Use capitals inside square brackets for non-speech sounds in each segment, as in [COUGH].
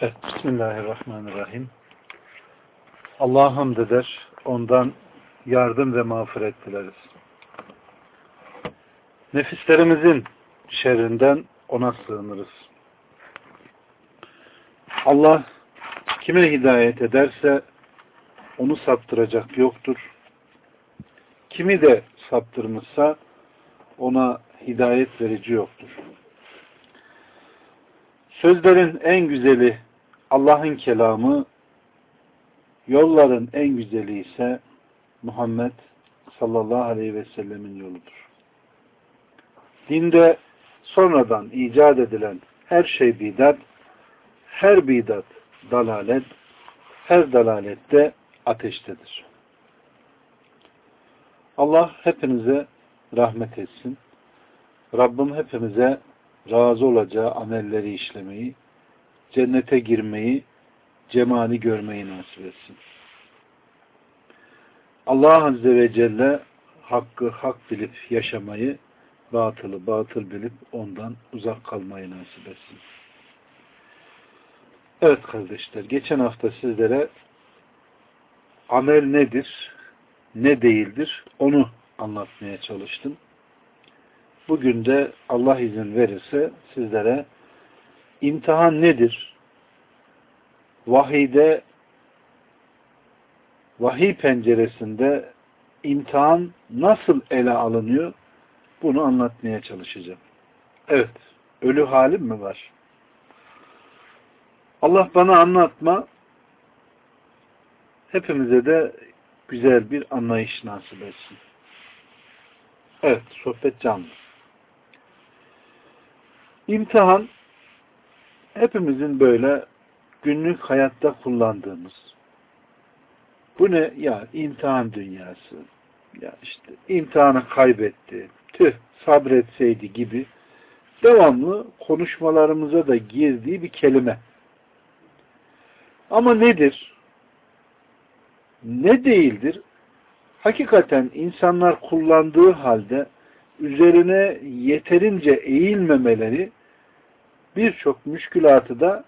Evet, Bismillahirrahmanirrahim. Allah'a hamd ondan yardım ve mağfiret dileriz. Nefislerimizin şerrinden ona sığınırız. Allah kime hidayet ederse onu saptıracak yoktur. Kimi de saptırmışsa ona hidayet verici yoktur. Sözlerin en güzeli Allah'ın kelamı, yolların en güzeli ise Muhammed sallallahu aleyhi ve sellemin yoludur. Dinde sonradan icat edilen her şey bidat, her bidat dalalet, her dalalette ateştedir. Allah hepinize rahmet etsin. Rabbim hepimize razı olacağı amelleri işlemeyi, cennete girmeyi, cemali görmeyi nasip etsin. Allah Azze ve Celle hakkı hak bilip yaşamayı, batılı batıl bilip ondan uzak kalmayı nasip etsin. Evet kardeşler, geçen hafta sizlere amel nedir, ne değildir onu anlatmaya çalıştım. Bugün de Allah izin verirse sizlere imtihan nedir? Vahide vahiy penceresinde imtihan nasıl ele alınıyor? Bunu anlatmaya çalışacağım. Evet, ölü halim mi var? Allah bana anlatma, hepimize de güzel bir anlayış nasip etsin. Evet, sohbet canlı. İmtihan hepimizin böyle günlük hayatta kullandığımız bu ne? Ya imtihan dünyası. Ya işte imtihanı kaybetti. Tüh sabretseydi gibi devamlı konuşmalarımıza da girdiği bir kelime. Ama nedir? Ne değildir? Hakikaten insanlar kullandığı halde üzerine yeterince eğilmemeleri birçok müşkülatı da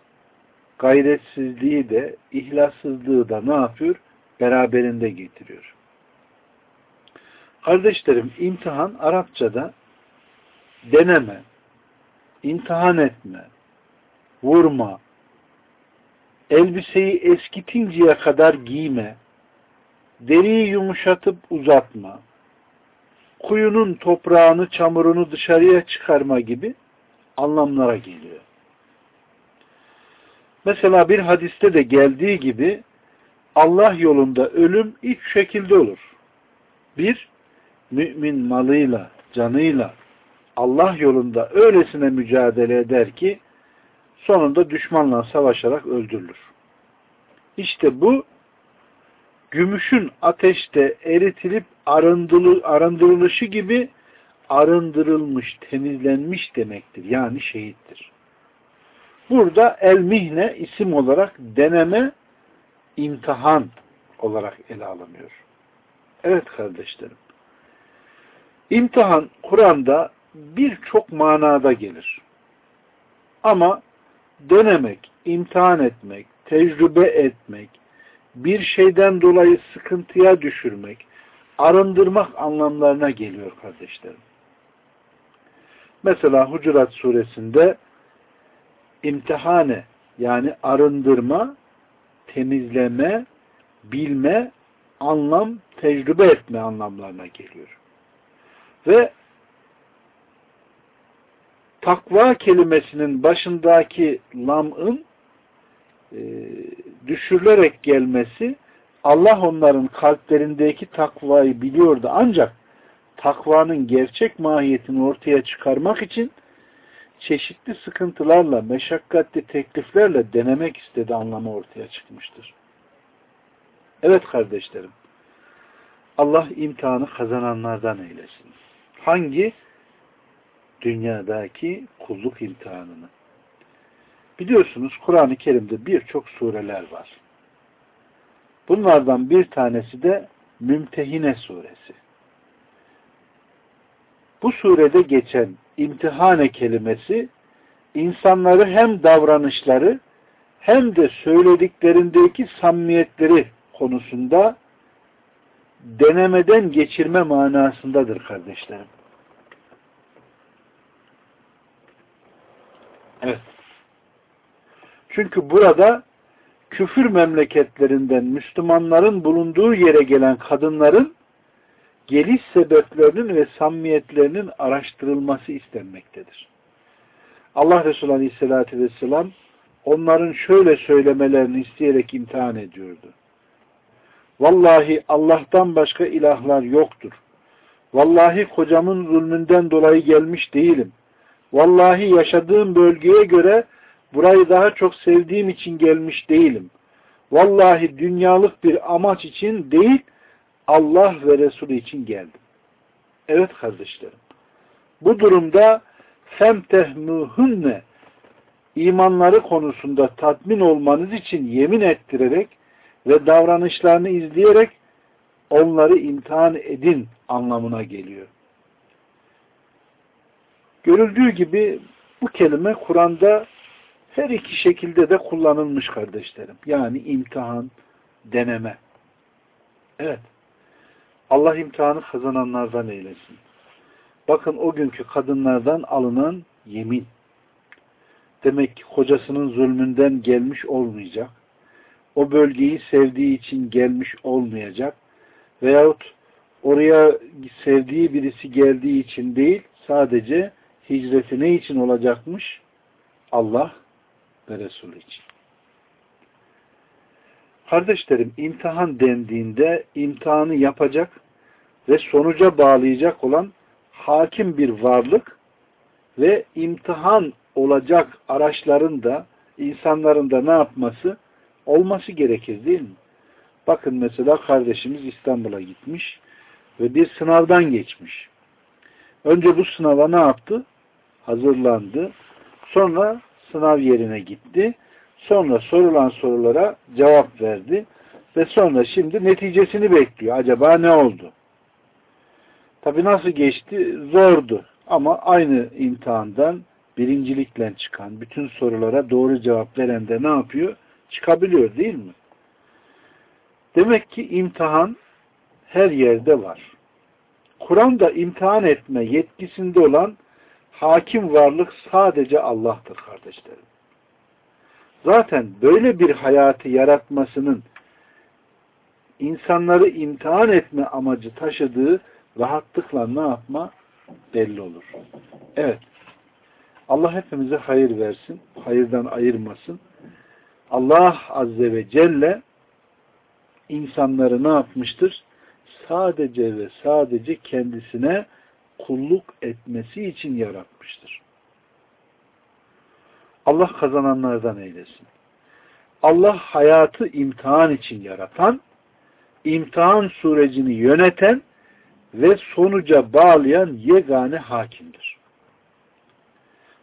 gayretsizliği de ihlassızlığı da ne yapıyor? Beraberinde getiriyor. Kardeşlerim imtihan Arapçada deneme, imtihan etme, vurma, elbiseyi eskitinceye kadar giyme, deriyi yumuşatıp uzatma, kuyunun toprağını, çamurunu dışarıya çıkarma gibi anlamlara geliyor. Mesela bir hadiste de geldiği gibi Allah yolunda ölüm üç şekilde olur. Bir, mümin malıyla, canıyla Allah yolunda öylesine mücadele eder ki sonunda düşmanla savaşarak öldürülür. İşte bu gümüşün ateşte eritilip arındırılışı gibi arındırılmış, temizlenmiş demektir. Yani şehittir. Burada el mihne isim olarak deneme, imtihan olarak ele alınıyor. Evet kardeşlerim. İmtihan Kur'an'da birçok manada gelir. Ama denemek, imtihan etmek, tecrübe etmek, bir şeyden dolayı sıkıntıya düşürmek, arındırmak anlamlarına geliyor kardeşlerim. Mesela Hucurat suresinde imtihane yani arındırma, temizleme, bilme, anlam, tecrübe etme anlamlarına geliyor. Ve takva kelimesinin başındaki lam'ın e, düşürülerek gelmesi Allah onların kalplerindeki takvayı biliyordu ancak takvanın gerçek mahiyetini ortaya çıkarmak için çeşitli sıkıntılarla, meşakkatli tekliflerle denemek istedi anlamı ortaya çıkmıştır. Evet kardeşlerim, Allah imtihanı kazananlardan eylesin. Hangi? Dünyadaki kulluk imtihanını. Biliyorsunuz Kur'an-ı Kerim'de birçok sureler var. Bunlardan bir tanesi de Mümtehine suresi. Bu surede geçen imtihane kelimesi insanları hem davranışları hem de söylediklerindeki samimiyetleri konusunda denemeden geçirme manasındadır kardeşlerim. Evet. Çünkü burada küfür memleketlerinden Müslümanların bulunduğu yere gelen kadınların geliş sebeplerinin ve samimiyetlerinin araştırılması istenmektedir. Allah Resulü Aleyhisselatü Vesselam onların şöyle söylemelerini isteyerek imtihan ediyordu. Vallahi Allah'tan başka ilahlar yoktur. Vallahi kocamın zulmünden dolayı gelmiş değilim. Vallahi yaşadığım bölgeye göre burayı daha çok sevdiğim için gelmiş değilim. Vallahi dünyalık bir amaç için değil, Allah ve Resulü için geldim. Evet kardeşlerim. Bu durumda femtehmuhunne imanları konusunda tatmin olmanız için yemin ettirerek ve davranışlarını izleyerek onları imtihan edin anlamına geliyor. Görüldüğü gibi bu kelime Kur'an'da her iki şekilde de kullanılmış kardeşlerim. Yani imtihan, deneme. Evet. Allah imtihanı kazananlardan eylesin. Bakın o günkü kadınlardan alınan yemin. Demek ki kocasının zulmünden gelmiş olmayacak. O bölgeyi sevdiği için gelmiş olmayacak. Veyahut oraya sevdiği birisi geldiği için değil, sadece hicreti ne için olacakmış? Allah ve Resulü için. Kardeşlerim imtihan dendiğinde imtihanı yapacak ve sonuca bağlayacak olan hakim bir varlık ve imtihan olacak araçların da insanların da ne yapması? Olması gerekir değil mi? Bakın mesela kardeşimiz İstanbul'a gitmiş ve bir sınavdan geçmiş. Önce bu sınava ne yaptı? Hazırlandı. Sonra sınav yerine gitti. Sonra sorulan sorulara cevap verdi. Ve sonra şimdi neticesini bekliyor. Acaba ne oldu? Tabi nasıl geçti? Zordu. Ama aynı imtihandan birincilikle çıkan, bütün sorulara doğru cevap veren de ne yapıyor? Çıkabiliyor değil mi? Demek ki imtihan her yerde var. Kur'an'da imtihan etme yetkisinde olan hakim varlık sadece Allah'tır kardeşlerim. Zaten böyle bir hayatı yaratmasının insanları imtihan etme amacı taşıdığı rahatlıkla ne yapma belli olur. Evet. Allah hepimize hayır versin. Hayırdan ayırmasın. Allah Azze ve Celle insanları ne yapmıştır? Sadece ve sadece kendisine kulluk etmesi için yaratmıştır. Allah kazananlardan eylesin. Allah hayatı imtihan için yaratan, imtihan sürecini yöneten ve sonuca bağlayan yegane hakimdir.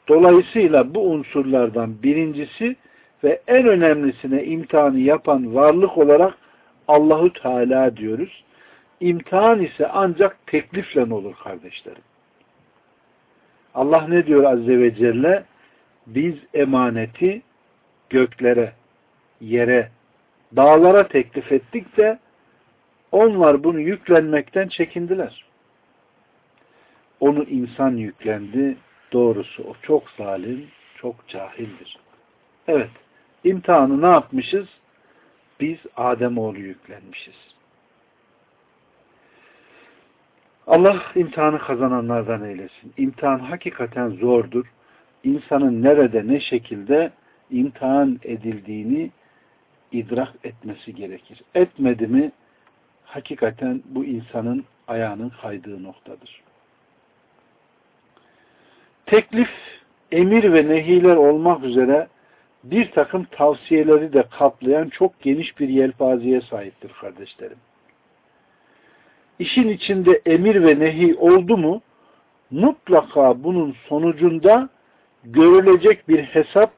Dolayısıyla bu unsurlardan birincisi ve en önemlisine imtihanı yapan varlık olarak Allahu Teala diyoruz. İmtihan ise ancak teklifle olur kardeşlerim. Allah ne diyor Azze ve Celle? Biz emaneti göklere, yere, dağlara teklif ettik de onlar bunu yüklenmekten çekindiler. Onu insan yüklendi. Doğrusu o çok zalim, çok cahildir. Evet, imtihanı ne yapmışız? Biz Ademoğlu yüklenmişiz. Allah imtihanı kazananlardan eylesin. İmtihan hakikaten zordur. İnsanın nerede ne şekilde imtihan edildiğini idrak etmesi gerekir. Etmedi mi hakikaten bu insanın ayağının kaydığı noktadır. Teklif, emir ve nehiler olmak üzere bir takım tavsiyeleri de kaplayan çok geniş bir yelpazeye sahiptir kardeşlerim. İşin içinde emir ve nehi oldu mu mutlaka bunun sonucunda görülecek bir hesap,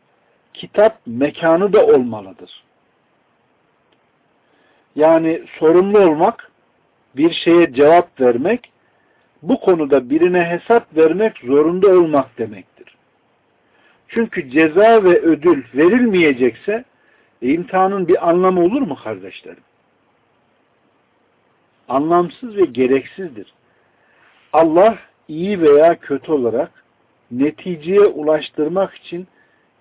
kitap, mekanı da olmalıdır. Yani sorumlu olmak, bir şeye cevap vermek, bu konuda birine hesap vermek zorunda olmak demektir. Çünkü ceza ve ödül verilmeyecekse E, imtihanın bir anlamı olur mu kardeşlerim? Anlamsız ve gereksizdir. Allah iyi veya kötü olarak neticeye ulaştırmak için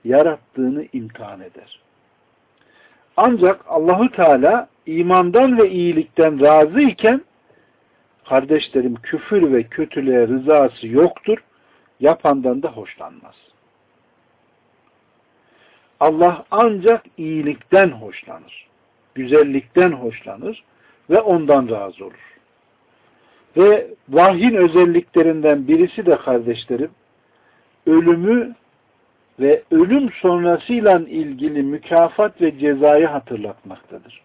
yarattığını imtihan eder. Ancak Allahu Teala imandan ve iyilikten razı iken kardeşlerim küfür ve kötülüğe rızası yoktur. Yapandan da hoşlanmaz. Allah ancak iyilikten hoşlanır. Güzellikten hoşlanır ve ondan razı olur. Ve vahyin özelliklerinden birisi de kardeşlerim ölümü ve ölüm sonrasıyla ilgili mükafat ve cezayı hatırlatmaktadır.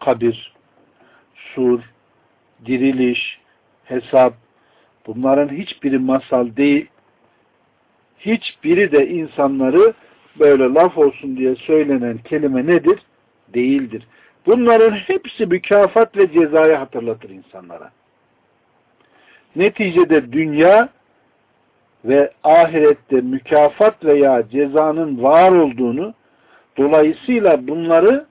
Kabir, sur, diriliş, hesap bunların hiçbiri masal değil. Hiçbiri de insanları böyle laf olsun diye söylenen kelime nedir? Değildir. Bunların hepsi mükafat ve cezayı hatırlatır insanlara. Neticede dünya ve ahirette mükafat veya cezanın var olduğunu dolayısıyla bunları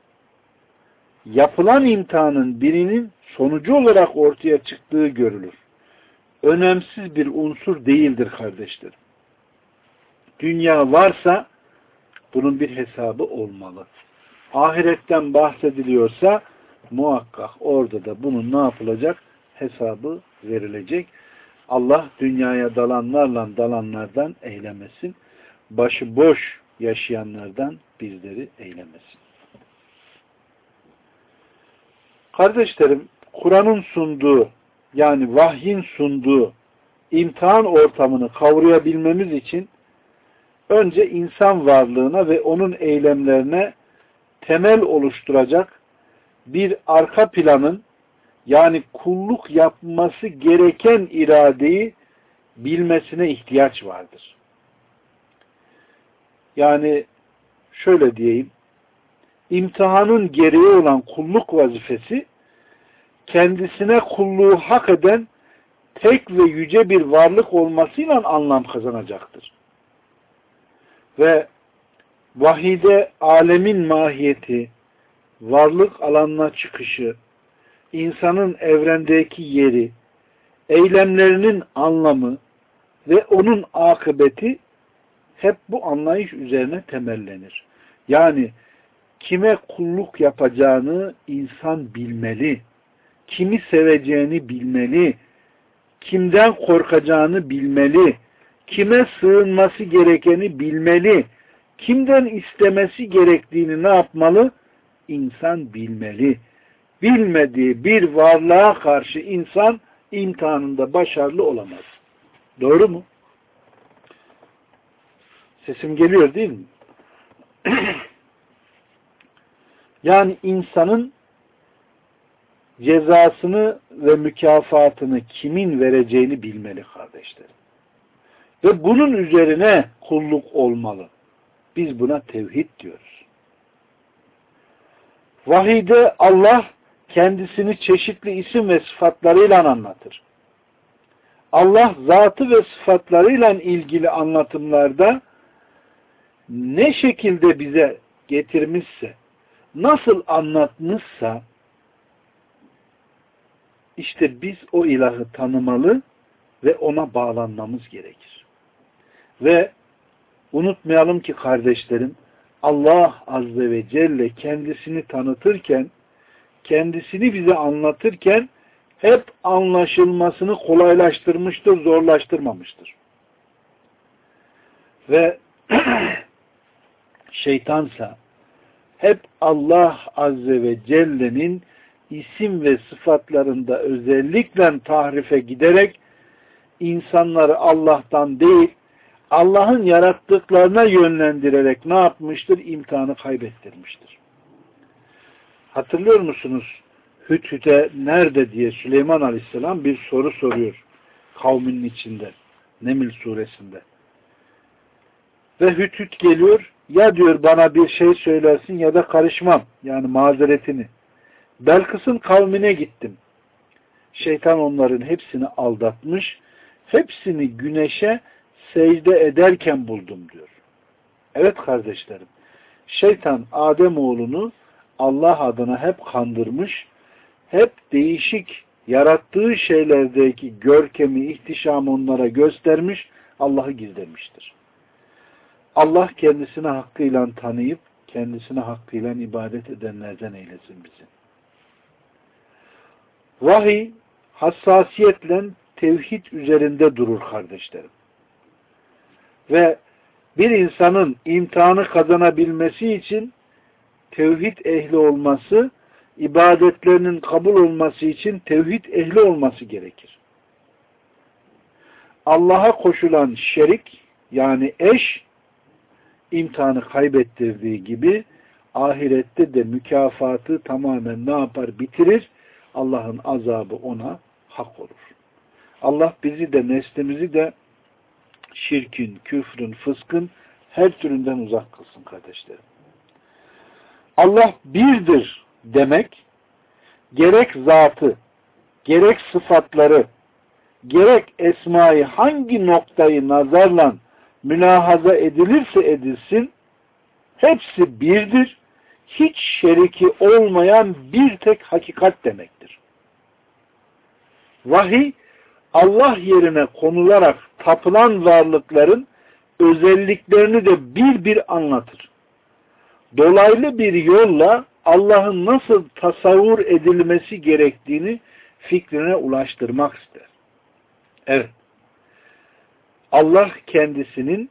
yapılan imtihanın birinin sonucu olarak ortaya çıktığı görülür. Önemsiz bir unsur değildir kardeşlerim. Dünya varsa bunun bir hesabı olmalı. Ahiretten bahsediliyorsa muhakkak orada da bunun ne yapılacak? Hesabı verilecek. Allah dünyaya dalanlarla dalanlardan eylemesin. Başı boş yaşayanlardan bizleri eylemesin. Kardeşlerim, Kur'an'ın sunduğu yani vahyin sunduğu imtihan ortamını kavrayabilmemiz için önce insan varlığına ve onun eylemlerine temel oluşturacak bir arka planın yani kulluk yapması gereken iradeyi bilmesine ihtiyaç vardır. Yani şöyle diyeyim, imtihanın gereği olan kulluk vazifesi kendisine kulluğu hak eden tek ve yüce bir varlık olmasıyla anlam kazanacaktır. Ve vahide alemin mahiyeti, varlık alanına çıkışı, insanın evrendeki yeri, eylemlerinin anlamı ve onun akıbeti hep bu anlayış üzerine temellenir. Yani kime kulluk yapacağını insan bilmeli, kimi seveceğini bilmeli, kimden korkacağını bilmeli, kime sığınması gerekeni bilmeli, kimden istemesi gerektiğini ne yapmalı? İnsan bilmeli bilmediği bir varlığa karşı insan imtihanında başarılı olamaz. Doğru mu? Sesim geliyor değil mi? [CLEARS THROAT] yani insanın cezasını ve mükafatını kimin vereceğini bilmeli kardeşlerim. Ve bunun üzerine kulluk olmalı. Biz buna tevhid diyoruz. Vahide Allah kendisini çeşitli isim ve sıfatlarıyla anlatır. Allah zatı ve sıfatlarıyla ilgili anlatımlarda ne şekilde bize getirmişse, nasıl anlatmışsa işte biz o ilahı tanımalı ve ona bağlanmamız gerekir. Ve unutmayalım ki kardeşlerim Allah Azze ve Celle kendisini tanıtırken kendisini bize anlatırken hep anlaşılmasını kolaylaştırmıştır, zorlaştırmamıştır. Ve [CLEARS THROAT] şeytansa hep Allah Azze ve Celle'nin isim ve sıfatlarında özellikle tahrife giderek insanları Allah'tan değil Allah'ın yarattıklarına yönlendirerek ne yapmıştır? İmtihanı kaybettirmiştir. Hatırlıyor musunuz? Hüthüte nerede diye Süleyman Aleyhisselam bir soru soruyor kavminin içinde. Nemil suresinde. Ve Hüthüt geliyor ya diyor bana bir şey söylersin ya da karışmam. Yani mazeretini. Belkıs'ın kavmine gittim. Şeytan onların hepsini aldatmış. Hepsini güneşe secde ederken buldum diyor. Evet kardeşlerim. şeytan Adem oğlunu Allah adına hep kandırmış, hep değişik yarattığı şeylerdeki görkemi, ihtişamı onlara göstermiş, Allah'ı gizlemiştir. Allah kendisine hakkıyla tanıyıp, kendisine hakkıyla ibadet edenlerden eylesin bizi. Vahiy, hassasiyetle tevhid üzerinde durur kardeşlerim. Ve bir insanın imtihanı kazanabilmesi için tevhid ehli olması, ibadetlerinin kabul olması için tevhid ehli olması gerekir. Allah'a koşulan şerik yani eş imtihanı kaybettirdiği gibi ahirette de mükafatı tamamen ne yapar bitirir? Allah'ın azabı ona hak olur. Allah bizi de neslimizi de şirkin, küfrün, fıskın her türünden uzak kılsın kardeşlerim. Allah birdir demek gerek zatı, gerek sıfatları, gerek esmayı hangi noktayı nazarla mülahaza edilirse edilsin hepsi birdir. Hiç şeriki olmayan bir tek hakikat demektir. Vahiy Allah yerine konularak tapılan varlıkların özelliklerini de bir bir anlatır. Dolaylı bir yolla Allah'ın nasıl tasavvur edilmesi gerektiğini fikrine ulaştırmak ister. Evet. Allah kendisinin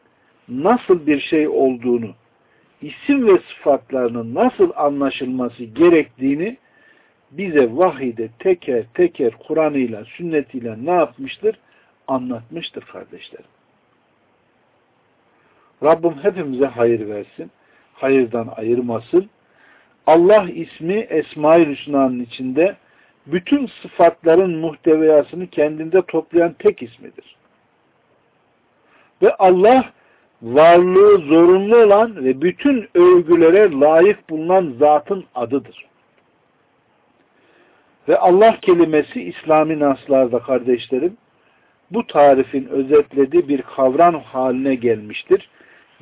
nasıl bir şey olduğunu, isim ve sıfatlarının nasıl anlaşılması gerektiğini bize vahide teker teker Kur'an'ıyla, sünnetiyle ne yapmıştır? Anlatmıştır kardeşlerim. Rabbim hepimize hayır versin. Hayırdan ayırmasın. Allah ismi Esma-i Hüsna'nın içinde bütün sıfatların muhteviyasını kendinde toplayan tek ismidir. Ve Allah varlığı zorunlu olan ve bütün övgülere layık bulunan zatın adıdır. Ve Allah kelimesi İslami naslarda kardeşlerim bu tarifin özetlediği bir kavram haline gelmiştir.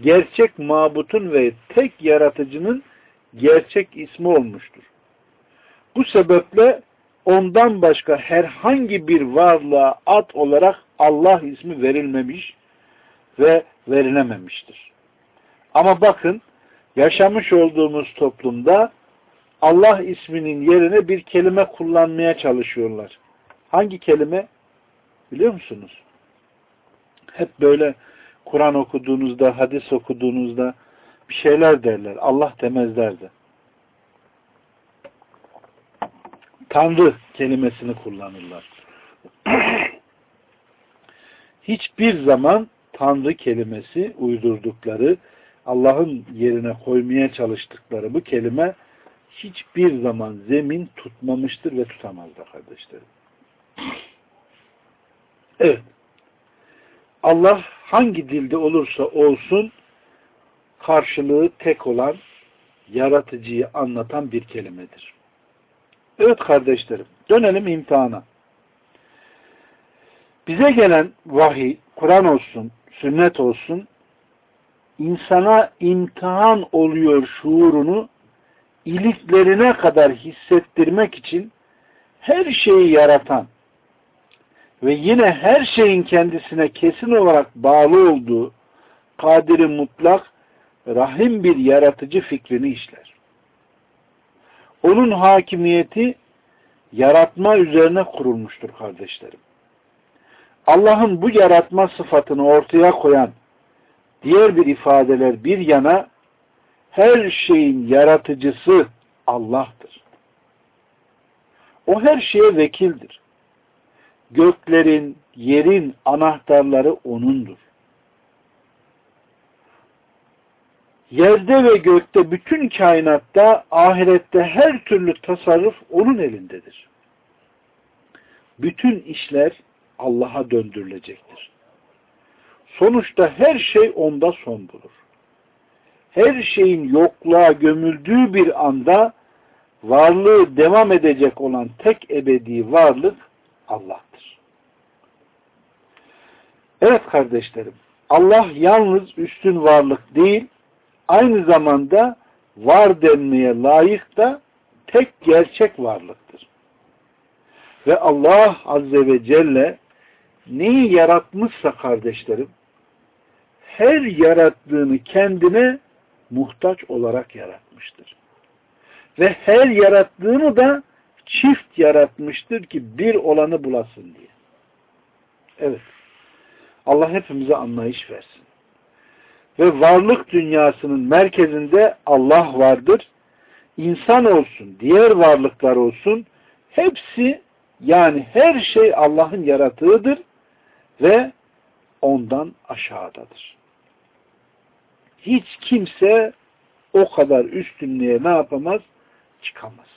Gerçek mabutun ve tek yaratıcının gerçek ismi olmuştur. Bu sebeple ondan başka herhangi bir varlığa ad olarak Allah ismi verilmemiş ve verilememiştir. Ama bakın yaşamış olduğumuz toplumda Allah isminin yerine bir kelime kullanmaya çalışıyorlar. Hangi kelime? Biliyor musunuz? Hep böyle Kur'an okuduğunuzda, hadis okuduğunuzda bir şeyler derler. Allah demezlerdi. Tanrı kelimesini kullanırlar. [CLEARS THROAT] Hiçbir zaman Tanrı kelimesi uydurdukları, Allah'ın yerine koymaya çalıştıkları bu kelime hiçbir zaman zemin tutmamıştır ve tutamaz da kardeşlerim. [CLEARS THROAT] Evet. Allah hangi dilde olursa olsun karşılığı tek olan yaratıcıyı anlatan bir kelimedir. Evet kardeşlerim, dönelim imtihana. Bize gelen vahiy, Kur'an olsun, sünnet olsun, insana imtihan oluyor şuurunu iliklerine kadar hissettirmek için her şeyi yaratan ve yine her şeyin kendisine kesin olarak bağlı olduğu kadiri mutlak, rahim bir yaratıcı fikrini işler. Onun hakimiyeti yaratma üzerine kurulmuştur kardeşlerim. Allah'ın bu yaratma sıfatını ortaya koyan diğer bir ifadeler bir yana her şeyin yaratıcısı Allah'tır. O her şeye vekildir. Göklerin, yerin anahtarları O'nundur. Yerde ve gökte bütün kainatta, ahirette her türlü tasarruf O'nun elindedir. Bütün işler Allah'a döndürülecektir. Sonuçta her şey onda son bulur her şeyin yokluğa gömüldüğü bir anda varlığı devam edecek olan tek ebedi varlık Allah'tır. Evet kardeşlerim, Allah yalnız üstün varlık değil, aynı zamanda var denmeye layık da tek gerçek varlıktır. Ve Allah Azze ve Celle neyi yaratmışsa kardeşlerim her yarattığını kendine muhtaç olarak yaratmıştır. Ve her yarattığını da çift yaratmıştır ki bir olanı bulasın diye. Evet. Allah hepimize anlayış versin. Ve varlık dünyasının merkezinde Allah vardır. İnsan olsun, diğer varlıklar olsun, hepsi yani her şey Allah'ın yaratığıdır ve ondan aşağıdadır. Hiç kimse o kadar üstünlüğe ne yapamaz? Çıkamaz.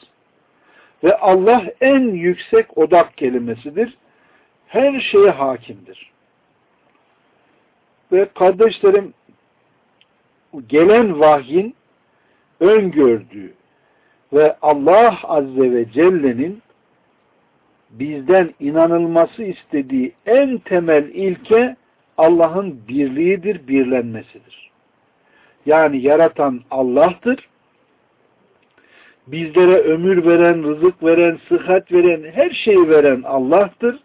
Ve Allah en yüksek odak kelimesidir. Her şeye hakimdir. Ve kardeşlerim gelen vahyin öngördüğü ve Allah Azze ve Celle'nin bizden inanılması istediği en temel ilke Allah'ın birliğidir, birlenmesidir. Yani yaratan Allah'tır. Bizlere ömür veren, rızık veren, sıhhat veren, her şeyi veren Allah'tır.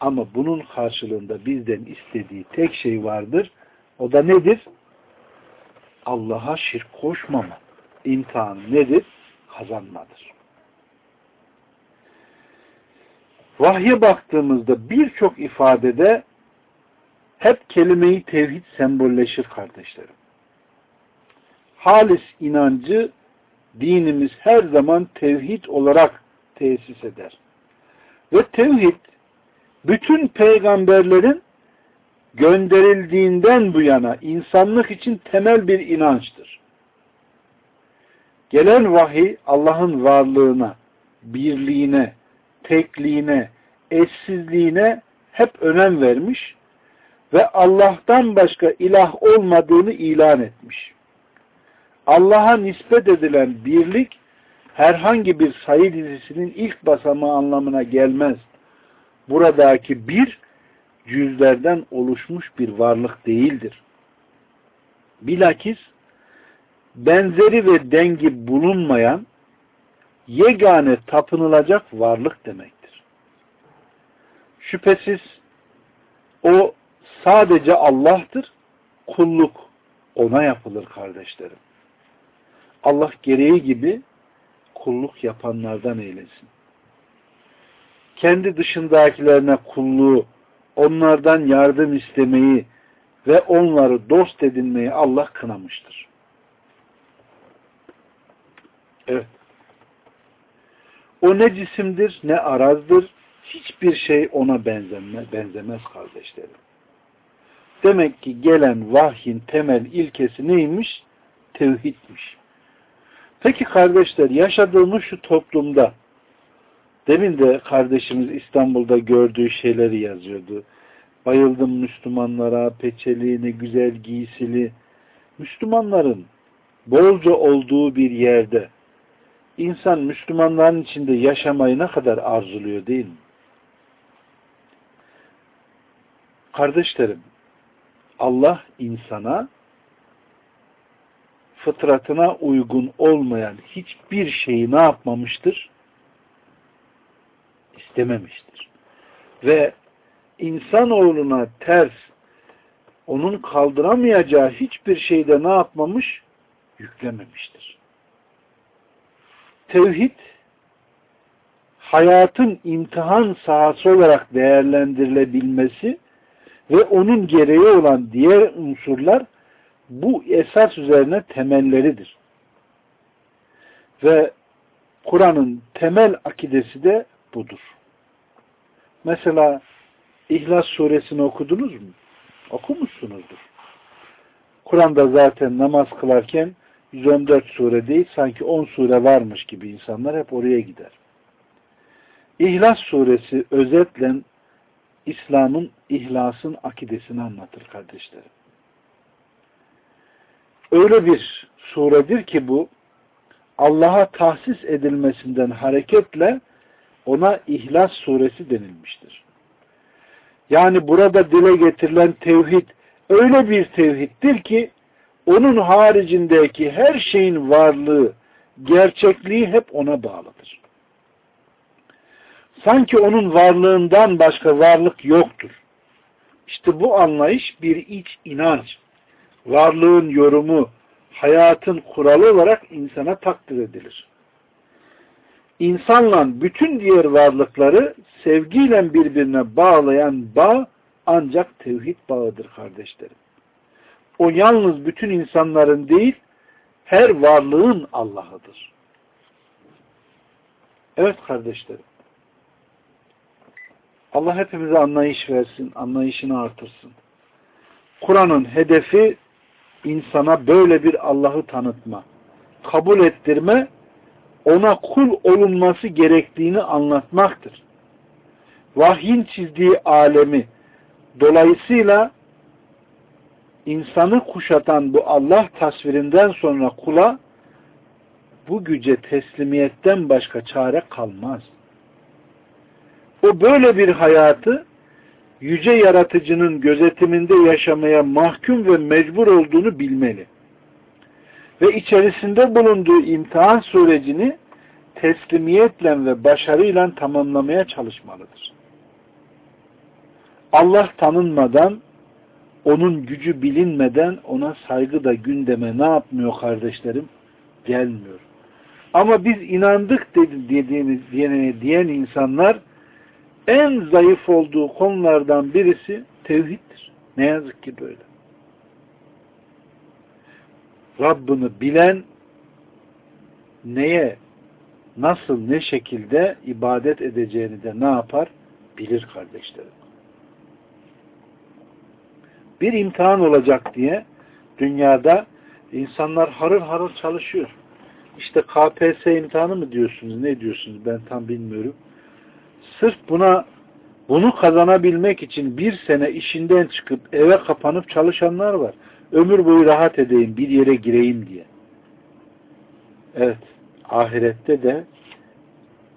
Ama bunun karşılığında bizden istediği tek şey vardır. O da nedir? Allah'a şirk koşmama. İmtihan nedir? Kazanmadır. Vahye baktığımızda birçok ifadede hep kelimeyi tevhid sembolleşir kardeşlerim. Halis inancı dinimiz her zaman tevhid olarak tesis eder. Ve tevhid bütün peygamberlerin gönderildiğinden bu yana insanlık için temel bir inançtır. Gelen vahiy Allah'ın varlığına, birliğine, tekliğine, eşsizliğine hep önem vermiş ve Allah'tan başka ilah olmadığını ilan etmiş. Allah'a nispet edilen birlik herhangi bir sayı dizisinin ilk basamağı anlamına gelmez. Buradaki bir cüzlerden oluşmuş bir varlık değildir. Bilakis benzeri ve dengi bulunmayan yegane tapınılacak varlık demektir. Şüphesiz o sadece Allah'tır, kulluk ona yapılır kardeşlerim. Allah gereği gibi kulluk yapanlardan eylesin. Kendi dışındakilerine kulluğu, onlardan yardım istemeyi ve onları dost edinmeyi Allah kınamıştır. Evet. O ne cisimdir ne arazdır. Hiçbir şey ona benzeme, benzemez kardeşlerim. Demek ki gelen vahyin temel ilkesi neymiş? Tevhidmiş. Peki kardeşler yaşadığımız şu toplumda demin de kardeşimiz İstanbul'da gördüğü şeyleri yazıyordu. Bayıldım Müslümanlara, peçeli, ne güzel giysili. Müslümanların bolca olduğu bir yerde insan Müslümanların içinde yaşamayı ne kadar arzuluyor değil mi? Kardeşlerim, Allah insana fıtratına uygun olmayan hiçbir şeyi ne yapmamıştır? İstememiştir. Ve insanoğluna ters onun kaldıramayacağı hiçbir şeyde ne yapmamış? Yüklememiştir. Tevhid hayatın imtihan sahası olarak değerlendirilebilmesi ve onun gereği olan diğer unsurlar bu esas üzerine temelleridir. Ve Kur'an'ın temel akidesi de budur. Mesela İhlas suresini okudunuz mu? Okumuşsunuzdur. Kur'an'da zaten namaz kılarken 114 sure değil sanki 10 sure varmış gibi insanlar hep oraya gider. İhlas suresi özetle İslam'ın ihlasın akidesini anlatır kardeşlerim. Öyle bir suredir ki bu Allah'a tahsis edilmesinden hareketle ona İhlas suresi denilmiştir. Yani burada dile getirilen tevhid öyle bir tevhiddir ki onun haricindeki her şeyin varlığı, gerçekliği hep ona bağlıdır. Sanki onun varlığından başka varlık yoktur. İşte bu anlayış bir iç inanç, varlığın yorumu, hayatın kuralı olarak insana takdir edilir. İnsanla bütün diğer varlıkları sevgiyle birbirine bağlayan bağ ancak tevhid bağıdır kardeşlerim. O yalnız bütün insanların değil, her varlığın Allah'ıdır. Evet kardeşlerim. Allah hepimize anlayış versin, anlayışını artırsın. Kur'an'ın hedefi insana böyle bir Allah'ı tanıtma, kabul ettirme, ona kul olunması gerektiğini anlatmaktır. Vahyin çizdiği alemi, dolayısıyla insanı kuşatan bu Allah tasvirinden sonra kula bu güce teslimiyetten başka çare kalmaz. O böyle bir hayatı yüce yaratıcının gözetiminde yaşamaya mahkum ve mecbur olduğunu bilmeli. Ve içerisinde bulunduğu imtihan sürecini teslimiyetle ve başarıyla tamamlamaya çalışmalıdır. Allah tanınmadan, onun gücü bilinmeden ona saygı da gündeme ne yapmıyor kardeşlerim? Gelmiyor. Ama biz inandık dediğimiz diyen, diyen insanlar en zayıf olduğu konulardan birisi tevhiddir. Ne yazık ki böyle. Rabbini bilen neye, nasıl, ne şekilde ibadet edeceğini de ne yapar? Bilir kardeşlerim. Bir imtihan olacak diye dünyada insanlar harır harır çalışıyor. İşte KPSS imtihanı mı diyorsunuz, ne diyorsunuz ben tam bilmiyorum sırf buna bunu kazanabilmek için bir sene işinden çıkıp eve kapanıp çalışanlar var. Ömür boyu rahat edeyim, bir yere gireyim diye. Evet, ahirette de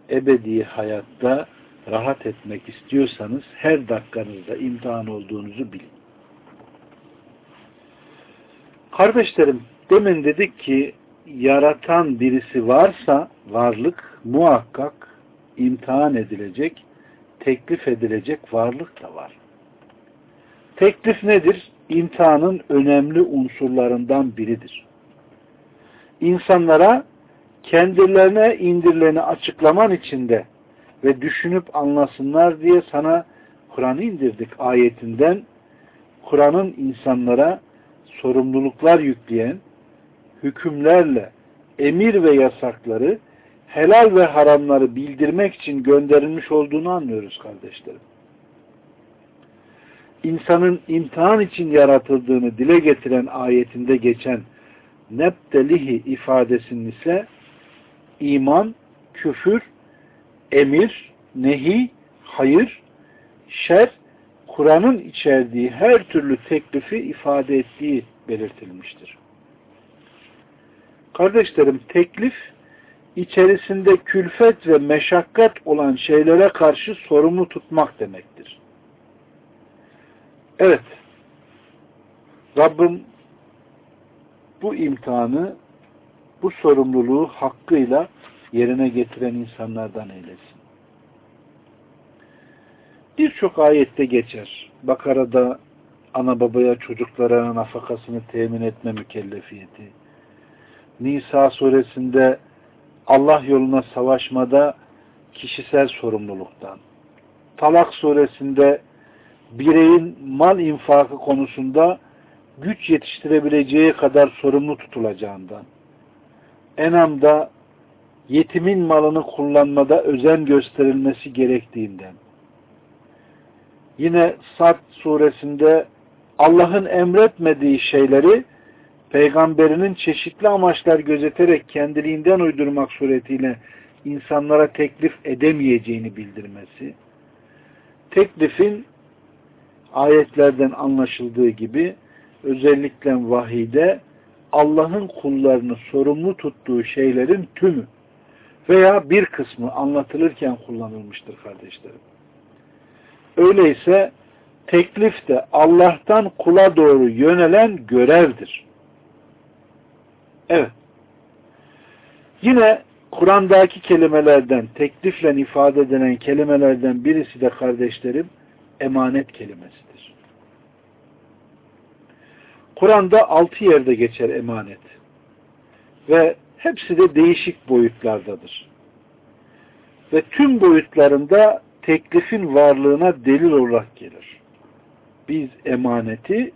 ebedi hayatta rahat etmek istiyorsanız her dakikanızda imtihan olduğunuzu bilin. Kardeşlerim, demin dedik ki yaratan birisi varsa varlık muhakkak imtihan edilecek, teklif edilecek varlık da var. Teklif nedir? İmtihanın önemli unsurlarından biridir. İnsanlara kendilerine indirileni açıklaman içinde ve düşünüp anlasınlar diye sana Kur'an'ı indirdik ayetinden Kur'an'ın insanlara sorumluluklar yükleyen hükümlerle emir ve yasakları helal ve haramları bildirmek için gönderilmiş olduğunu anlıyoruz kardeşlerim. İnsanın imtihan için yaratıldığını dile getiren ayetinde geçen neptelihi ifadesinin ise iman, küfür, emir, nehi, hayır, şer, Kur'an'ın içerdiği her türlü teklifi ifade ettiği belirtilmiştir. Kardeşlerim teklif içerisinde külfet ve meşakkat olan şeylere karşı sorumlu tutmak demektir. Evet, Rabbim bu imtihanı, bu sorumluluğu hakkıyla yerine getiren insanlardan eylesin. Birçok ayette geçer. Bakara'da ana babaya çocuklara nafakasını temin etme mükellefiyeti. Nisa suresinde Allah yoluna savaşmada kişisel sorumluluktan. Talak suresinde bireyin mal infakı konusunda güç yetiştirebileceği kadar sorumlu tutulacağından. Enam'da yetimin malını kullanmada özen gösterilmesi gerektiğinden. Yine Sad suresinde Allah'ın emretmediği şeyleri peygamberinin çeşitli amaçlar gözeterek kendiliğinden uydurmak suretiyle insanlara teklif edemeyeceğini bildirmesi, teklifin ayetlerden anlaşıldığı gibi özellikle vahide Allah'ın kullarını sorumlu tuttuğu şeylerin tümü veya bir kısmı anlatılırken kullanılmıştır kardeşlerim. Öyleyse teklif de Allah'tan kula doğru yönelen görevdir. Evet. Yine Kur'an'daki kelimelerden, teklifle ifade edilen kelimelerden birisi de kardeşlerim, emanet kelimesidir. Kur'an'da altı yerde geçer emanet. Ve hepsi de değişik boyutlardadır. Ve tüm boyutlarında teklifin varlığına delil olarak gelir. Biz emaneti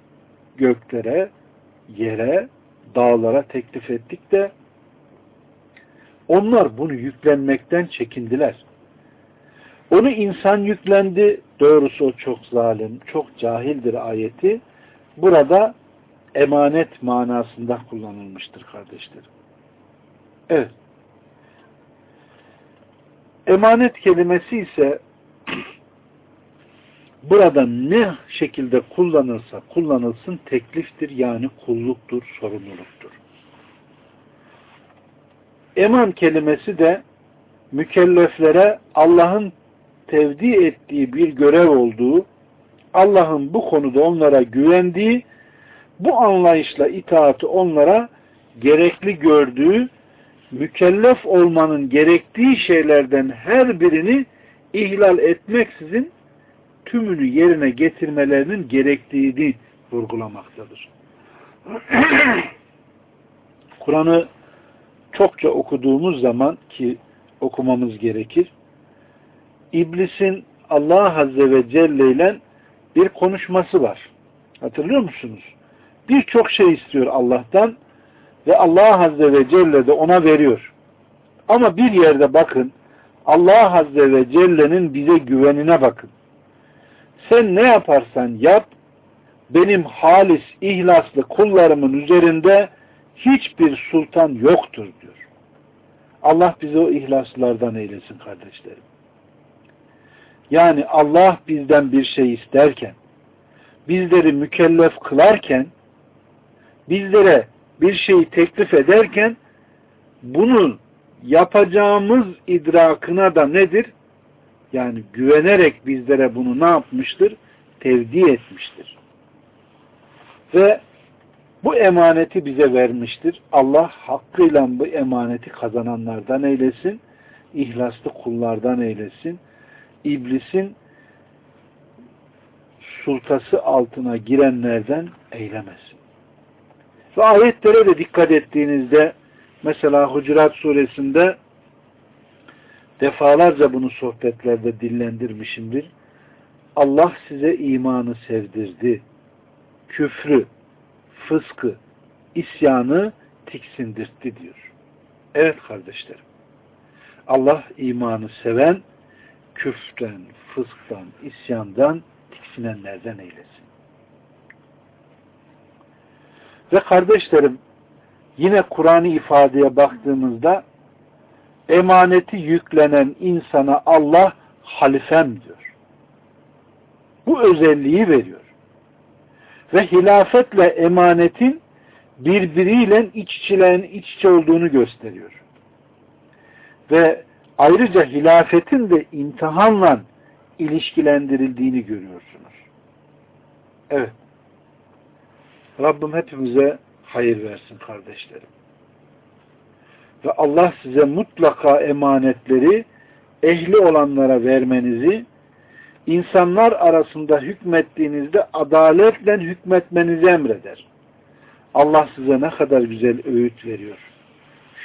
göklere, yere, dağlara teklif ettik de onlar bunu yüklenmekten çekindiler. Onu insan yüklendi. Doğrusu o çok zalim, çok cahildir ayeti. Burada emanet manasında kullanılmıştır kardeşlerim. Evet. Emanet kelimesi ise burada ne şekilde kullanılsa kullanılsın tekliftir yani kulluktur, sorumluluktur. Eman kelimesi de mükelleflere Allah'ın tevdi ettiği bir görev olduğu, Allah'ın bu konuda onlara güvendiği, bu anlayışla itaati onlara gerekli gördüğü, mükellef olmanın gerektiği şeylerden her birini ihlal etmeksizin tümünü yerine getirmelerinin gerektiğini vurgulamaktadır. [CLEARS THROAT] Kur'an'ı çokça okuduğumuz zaman ki okumamız gerekir. İblisin Allah Azze ve Celle ile bir konuşması var. Hatırlıyor musunuz? Birçok şey istiyor Allah'tan ve Allah Azze ve Celle de ona veriyor. Ama bir yerde bakın Allah Azze ve Celle'nin bize güvenine bakın. Sen ne yaparsan yap benim halis, ihlaslı kullarımın üzerinde hiçbir sultan yoktur diyor. Allah bizi o ihlaslardan eylesin kardeşlerim. Yani Allah bizden bir şey isterken, bizleri mükellef kılarken, bizlere bir şeyi teklif ederken, bunun yapacağımız idrakına da nedir? Yani güvenerek bizlere bunu ne yapmıştır? Tevdi etmiştir. Ve bu emaneti bize vermiştir. Allah hakkıyla bu emaneti kazananlardan eylesin. İhlaslı kullardan eylesin. İblisin sultası altına girenlerden eylemesin. Ve ayetlere de dikkat ettiğinizde mesela Hucurat suresinde defalarca bunu sohbetlerde dillendirmişimdir. Allah size imanı sevdirdi. Küfrü, fıskı, isyanı tiksindirtti diyor. Evet kardeşlerim. Allah imanı seven, küften, fısktan, isyandan tiksinenlerden eylesin. Ve kardeşlerim, yine Kur'an'ı ifadeye baktığımızda emaneti yüklenen insana Allah halifem diyor. Bu özelliği veriyor ve hilafetle emanetin birbiriyle iç içilerin iç içe olduğunu gösteriyor. Ve ayrıca hilafetin de imtihanla ilişkilendirildiğini görüyorsunuz. Evet. Rabbim hepimize hayır versin kardeşlerim. Ve Allah size mutlaka emanetleri ehli olanlara vermenizi insanlar arasında hükmettiğinizde adaletle hükmetmenizi emreder. Allah size ne kadar güzel öğüt veriyor.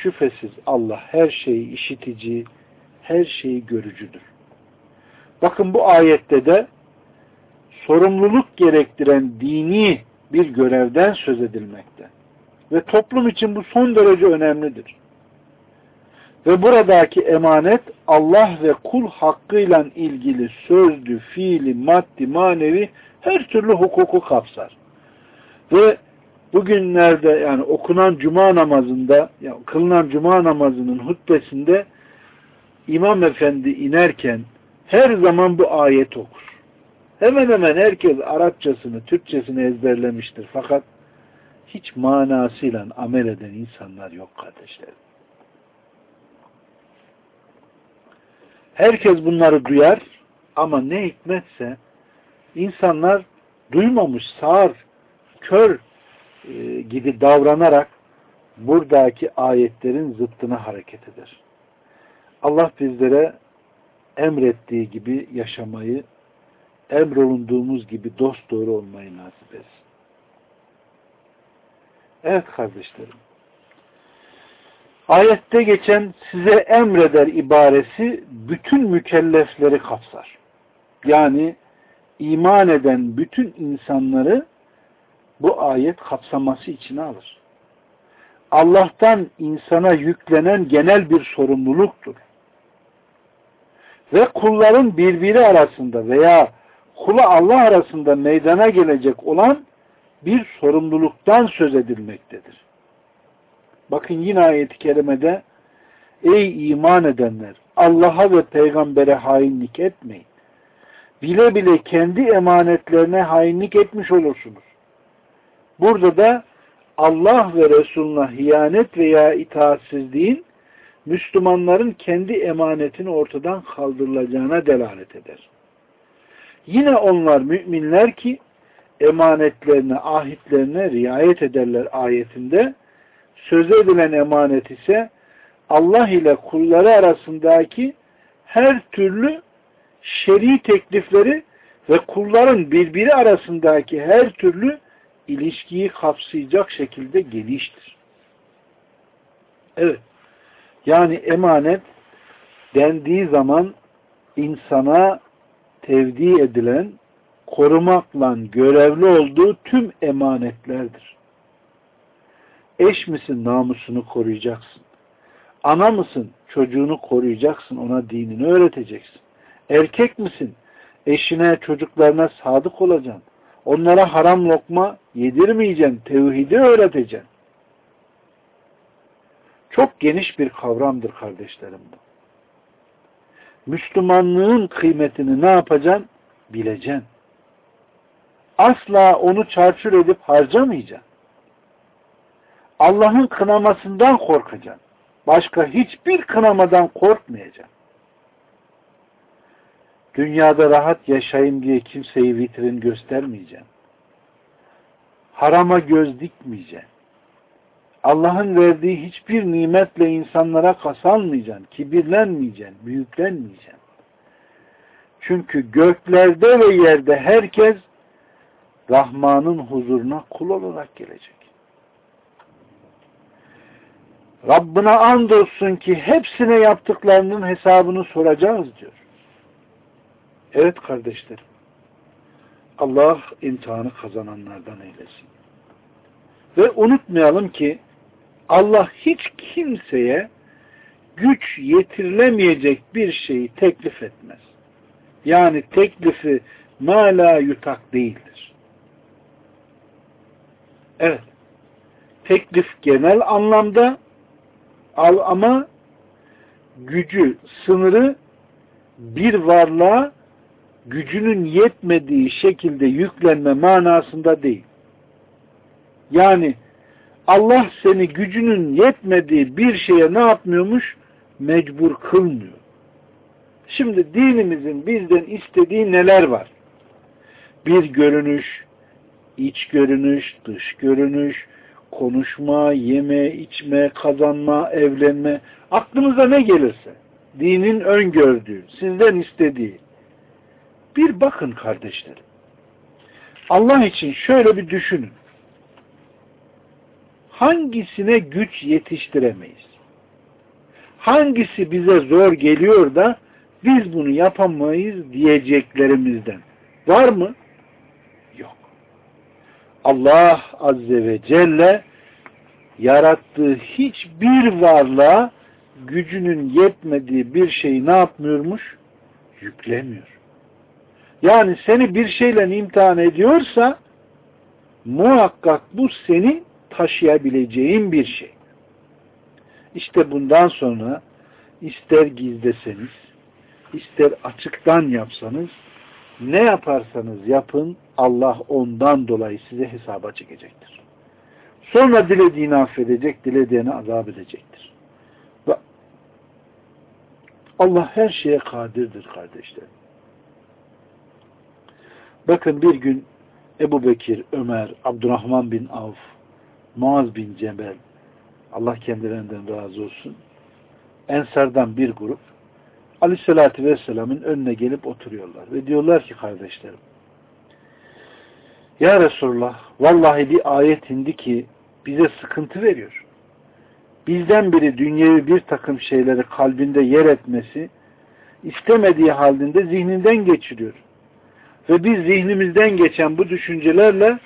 Şüphesiz Allah her şeyi işitici, her şeyi görücüdür. Bakın bu ayette de sorumluluk gerektiren dini bir görevden söz edilmekte. Ve toplum için bu son derece önemlidir. Ve buradaki emanet Allah ve kul hakkıyla ilgili sözlü, fiili, maddi, manevi her türlü hukuku kapsar. Ve bugünlerde yani okunan cuma namazında, yani kılınan cuma namazının hutbesinde İmam Efendi inerken her zaman bu ayet okur. Hemen hemen herkes Arapçasını, Türkçesini ezberlemiştir. Fakat hiç manasıyla amel eden insanlar yok kardeşlerim. Herkes bunları duyar ama ne hikmetse insanlar duymamış, sağır, kör e, gibi davranarak buradaki ayetlerin zıttına hareket eder. Allah bizlere emrettiği gibi yaşamayı, emrolunduğumuz gibi dost doğru olmayı nasip etsin. Evet kardeşlerim. Ayette geçen size emreder ibaresi bütün mükellefleri kapsar. Yani iman eden bütün insanları bu ayet kapsaması içine alır. Allah'tan insana yüklenen genel bir sorumluluktur. Ve kulların birbiri arasında veya kula Allah arasında meydana gelecek olan bir sorumluluktan söz edilmektedir. Bakın yine ayet-i kerimede Ey iman edenler! Allah'a ve peygambere hainlik etmeyin. Bile bile kendi emanetlerine hainlik etmiş olursunuz. Burada da Allah ve Resulüne hiyanet veya itaatsizliğin Müslümanların kendi emanetini ortadan kaldırılacağına delalet eder. Yine onlar müminler ki emanetlerine, ahitlerine riayet ederler ayetinde. Söz edilen emanet ise Allah ile kulları arasındaki her türlü şer'i teklifleri ve kulların birbiri arasındaki her türlü ilişkiyi kapsayacak şekilde geniştir. Evet. Yani emanet dendiği zaman insana tevdi edilen, korumakla görevli olduğu tüm emanetlerdir. Eş misin namusunu koruyacaksın. Ana mısın çocuğunu koruyacaksın, ona dinini öğreteceksin. Erkek misin eşine, çocuklarına sadık olacaksın. Onlara haram lokma yedirmeyeceksin, tevhidi öğreteceksin. Çok geniş bir kavramdır kardeşlerim bu. Müslümanlığın kıymetini ne yapacaksın? Bileceksin. Asla onu çarçur edip harcamayacaksın. Allah'ın kınamasından korkacaksın. Başka hiçbir kınamadan korkmayacaksın. Dünyada rahat yaşayayım diye kimseyi vitrin göstermeyeceğim. Harama göz dikmeyeceğim. Allah'ın verdiği hiçbir nimetle insanlara kasalmayacaksın, kibirlenmeyeceksin, büyüklenmeyeceksin. Çünkü göklerde ve yerde herkes Rahman'ın huzuruna kul olarak gelecek. Rabbine andolsun ki hepsine yaptıklarının hesabını soracağız diyor. Evet kardeşlerim. Allah imtihanı kazananlardan eylesin. Ve unutmayalım ki Allah hiç kimseye güç yetirilemeyecek bir şeyi teklif etmez. Yani teklifi mala yutak değildir. Evet. Teklif genel anlamda al ama gücü, sınırı bir varlığa gücünün yetmediği şekilde yüklenme manasında değil. Yani Allah seni gücünün yetmediği bir şeye ne yapmıyormuş? Mecbur kılmıyor. Şimdi dinimizin bizden istediği neler var? Bir görünüş, iç görünüş, dış görünüş, konuşma, yeme, içme, kazanma, evlenme, aklınıza ne gelirse, dinin öngördüğü, sizden istediği, bir bakın kardeşlerim. Allah için şöyle bir düşünün. Hangisine güç yetiştiremeyiz? Hangisi bize zor geliyor da biz bunu yapamayız diyeceklerimizden. Var mı? Allah Azze ve Celle yarattığı hiçbir varlığa gücünün yetmediği bir şeyi ne yapmıyormuş? Yüklemiyor. Yani seni bir şeyle imtihan ediyorsa muhakkak bu seni taşıyabileceğin bir şey. İşte bundan sonra ister gizleseniz, ister açıktan yapsanız, ne yaparsanız yapın, Allah ondan dolayı size hesaba çekecektir. Sonra dilediğini affedecek, dilediğini azap edecektir. Ve Allah her şeye kadirdir kardeşlerim. Bakın bir gün Ebu Bekir, Ömer, Abdurrahman bin Avf, Muaz bin Cebel, Allah kendilerinden razı olsun. Ensardan bir grup Aleyhisselatü Vesselam'ın önüne gelip oturuyorlar. Ve diyorlar ki kardeşlerim Ya Resulullah vallahi bir ayet indi ki bize sıkıntı veriyor. Bizden biri dünyevi bir takım şeyleri kalbinde yer etmesi istemediği halinde zihninden geçiriyor. Ve biz zihnimizden geçen bu düşüncelerle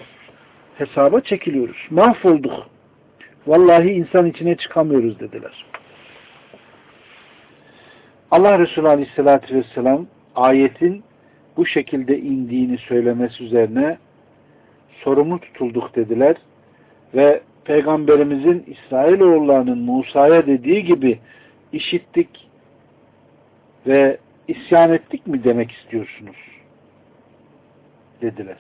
hesaba çekiliyoruz. Mahvolduk. Vallahi insan içine çıkamıyoruz dediler. Allah Resulü Aleyhisselatü Vesselam ayetin bu şekilde indiğini söylemesi üzerine sorumlu tutulduk dediler ve Peygamberimizin İsrailoğullarının Musa'ya dediği gibi işittik ve isyan ettik mi demek istiyorsunuz? Dediler.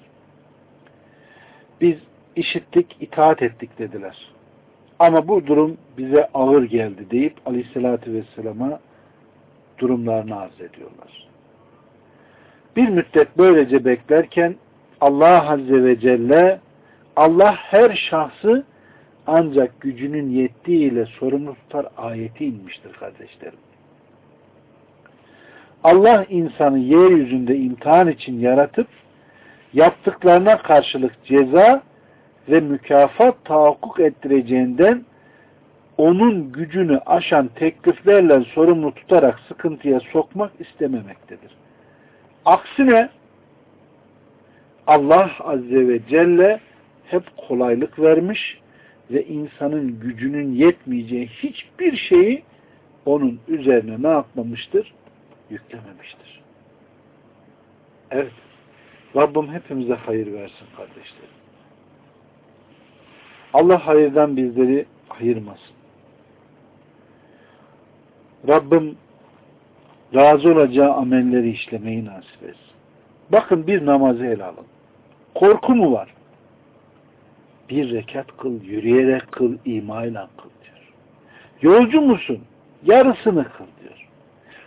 Biz işittik, itaat ettik dediler. Ama bu durum bize ağır geldi deyip Aleyhisselatü Vesselam'a durumlarını arz ediyorlar. Bir müddet böylece beklerken Allah Azze ve Celle Allah her şahsı ancak gücünün yettiğiyle sorumlu tutar ayeti inmiştir kardeşlerim. Allah insanı yeryüzünde imtihan için yaratıp yaptıklarına karşılık ceza ve mükafat tahakkuk ettireceğinden onun gücünü aşan tekliflerle sorumlu tutarak sıkıntıya sokmak istememektedir. Aksine Allah Azze ve Celle hep kolaylık vermiş ve insanın gücünün yetmeyeceği hiçbir şeyi onun üzerine ne yapmamıştır? Yüklememiştir. Evet. Rabbim hepimize hayır versin kardeşlerim. Allah hayırdan bizleri ayırmasın. Rabbim razı olacağı amelleri işlemeyi nasip etsin. Bakın bir namazı ele alın. Korku mu var? Bir rekat kıl, yürüyerek kıl, imayla kıl diyor. Yolcu musun? Yarısını kıl diyor.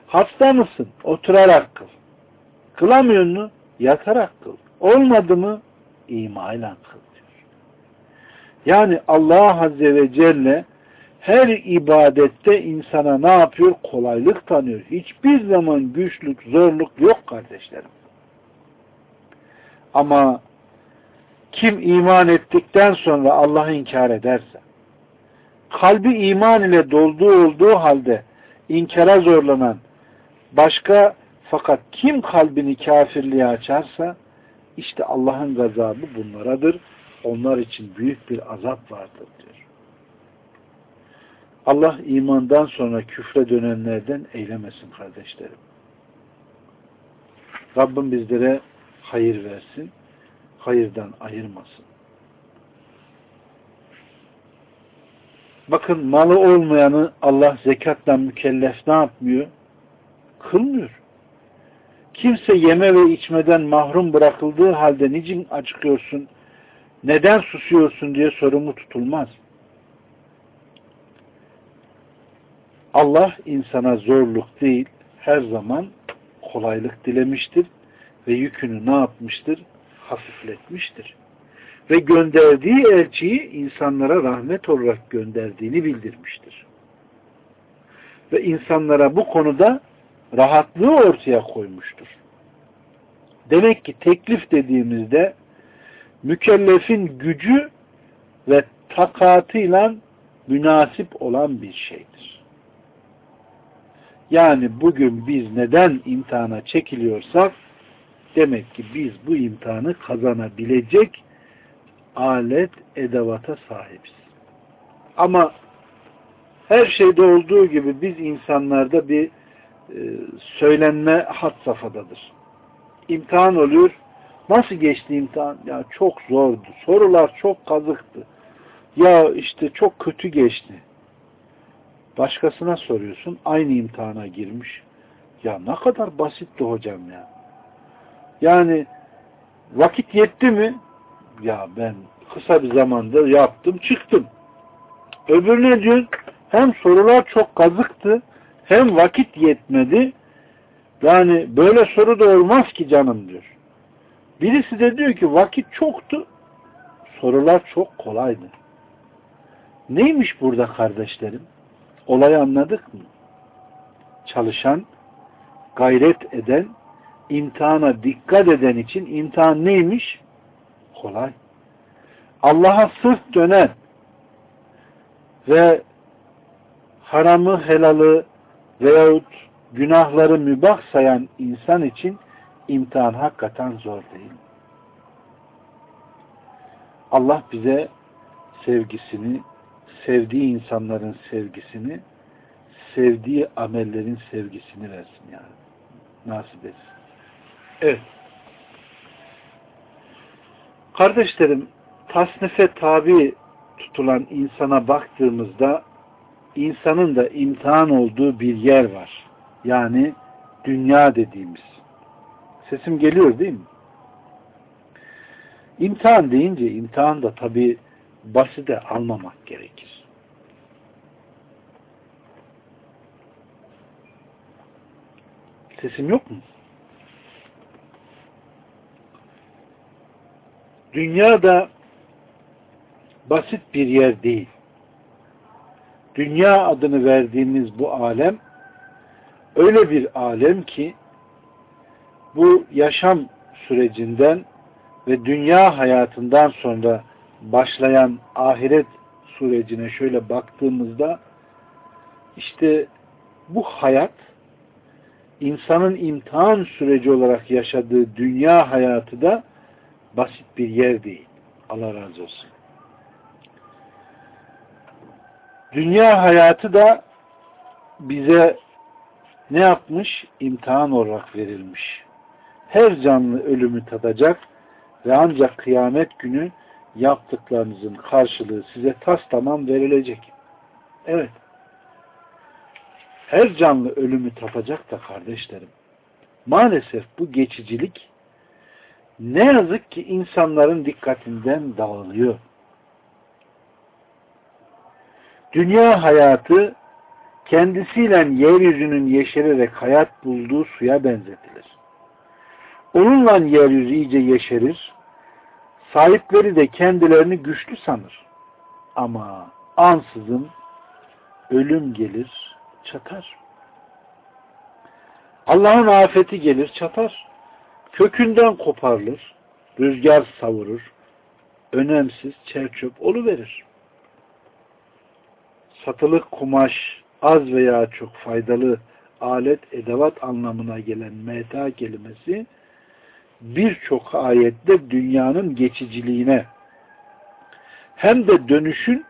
Hasta mısın? Oturarak kıl. Kılamıyor mu? Yatarak kıl. Olmadı mı? İmayla kıl diyor. Yani Allah Azze ve Celle her ibadette insana ne yapıyor? Kolaylık tanıyor. Hiçbir zaman güçlük, zorluk yok kardeşlerim. Ama kim iman ettikten sonra Allah'ı inkar ederse, kalbi iman ile dolduğu olduğu halde inkara zorlanan başka fakat kim kalbini kafirliğe açarsa işte Allah'ın gazabı bunlaradır. Onlar için büyük bir azap vardır diyor. Allah imandan sonra küfre dönenlerden eylemesin kardeşlerim. Rabbim bizlere hayır versin, hayırdan ayırmasın. Bakın malı olmayanı Allah zekatla mükellef ne yapmıyor? Kılmıyor. Kimse yeme ve içmeden mahrum bırakıldığı halde niçin acıkıyorsun, neden susuyorsun diye sorumlu tutulmaz. Allah insana zorluk değil, her zaman kolaylık dilemiştir ve yükünü ne yapmıştır? Hafifletmiştir. Ve gönderdiği elçiyi insanlara rahmet olarak gönderdiğini bildirmiştir. Ve insanlara bu konuda rahatlığı ortaya koymuştur. Demek ki teklif dediğimizde mükellefin gücü ve takatıyla münasip olan bir şeydir. Yani bugün biz neden imtihana çekiliyorsak demek ki biz bu imtihanı kazanabilecek alet, edevata sahibiz. Ama her şeyde olduğu gibi biz insanlarda bir e, söylenme hat safhadadır. İmtihan oluyor. Nasıl geçti imtihan? Ya çok zordu. Sorular çok kazıktı. Ya işte çok kötü geçti. Başkasına soruyorsun. Aynı imtihana girmiş. Ya ne kadar basitti hocam ya. Yani vakit yetti mi? Ya ben kısa bir zamanda yaptım çıktım. Öbürüne diyor hem sorular çok kazıktı hem vakit yetmedi. Yani böyle soru da olmaz ki canım diyor. Birisi de diyor ki vakit çoktu. Sorular çok kolaydı. Neymiş burada kardeşlerim? Olayı anladık mı? Çalışan, gayret eden, imtihana dikkat eden için imtihan neymiş? Kolay. Allah'a sırt dönen ve haramı, helalı veyahut günahları mübah sayan insan için imtihan hakikaten zor değil. Allah bize sevgisini, sevdiği insanların sevgisini, sevdiği amellerin sevgisini versin yani. Nasip etsin. Evet. Kardeşlerim, tasnife tabi tutulan insana baktığımızda insanın da imtihan olduğu bir yer var. Yani dünya dediğimiz. Sesim geliyor değil mi? İmtihan deyince imtihan da tabi basite almamak gerekir. Sesim yok mu? Dünya da basit bir yer değil. Dünya adını verdiğimiz bu alem öyle bir alem ki bu yaşam sürecinden ve dünya hayatından sonra başlayan ahiret sürecine şöyle baktığımızda işte bu hayat insanın imtihan süreci olarak yaşadığı dünya hayatı da basit bir yer değil. Allah razı olsun. Dünya hayatı da bize ne yapmış? İmtihan olarak verilmiş. Her canlı ölümü tadacak ve ancak kıyamet günü yaptıklarınızın karşılığı size tas tamam verilecek. Evet. Her canlı ölümü tatacak da kardeşlerim. Maalesef bu geçicilik ne yazık ki insanların dikkatinden dağılıyor. Dünya hayatı kendisiyle yeryüzünün yeşererek hayat bulduğu suya benzetilir. Onunla yeryüzü iyice yeşerir, sahipleri de kendilerini güçlü sanır. Ama ansızın ölüm gelir, çatar. Allah'ın afeti gelir, çatar. Kökünden koparılır, rüzgar savurur, önemsiz çerçöp verir. Satılık kumaş az veya çok faydalı alet edevat anlamına gelen meta kelimesi birçok ayette dünyanın geçiciliğine hem de dönüşün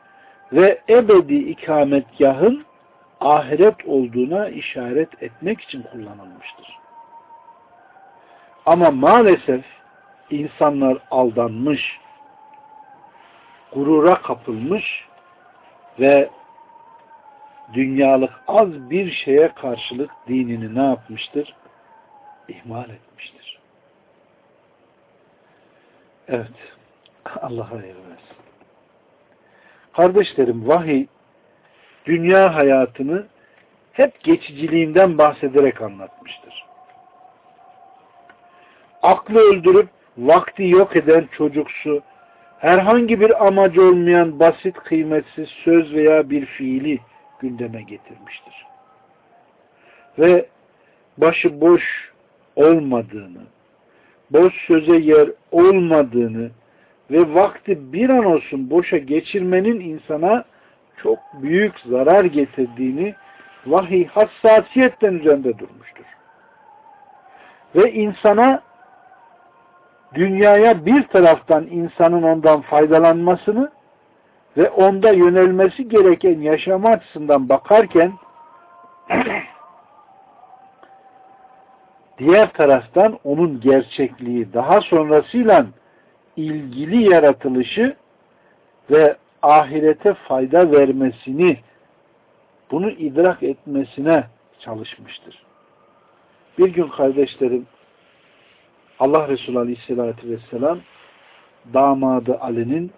ve ebedi ikametgahın ahiret olduğuna işaret etmek için kullanılmıştır. Ama maalesef insanlar aldanmış, gurura kapılmış ve dünyalık az bir şeye karşılık dinini ne yapmıştır? İhmal etmiştir. Evet. Allah'a hayır versin. Kardeşlerim vahiy dünya hayatını hep geçiciliğinden bahsederek anlatmıştır. Aklı öldürüp vakti yok eden çocuksu, herhangi bir amacı olmayan basit kıymetsiz söz veya bir fiili gündeme getirmiştir. Ve başı boş olmadığını, boş söze yer olmadığını ve vakti bir an olsun boşa geçirmenin insana çok büyük zarar getirdiğini vahiy hassasiyetten üzerinde durmuştur. Ve insana dünyaya bir taraftan insanın ondan faydalanmasını ve onda yönelmesi gereken yaşam açısından bakarken [CLEARS THROAT] diğer taraftan onun gerçekliği daha sonrasıyla ilgili yaratılışı ve ahirete fayda vermesini bunu idrak etmesine çalışmıştır. Bir gün kardeşlerim Allah Resulü Aleyhisselatü Vesselam damadı Ali'nin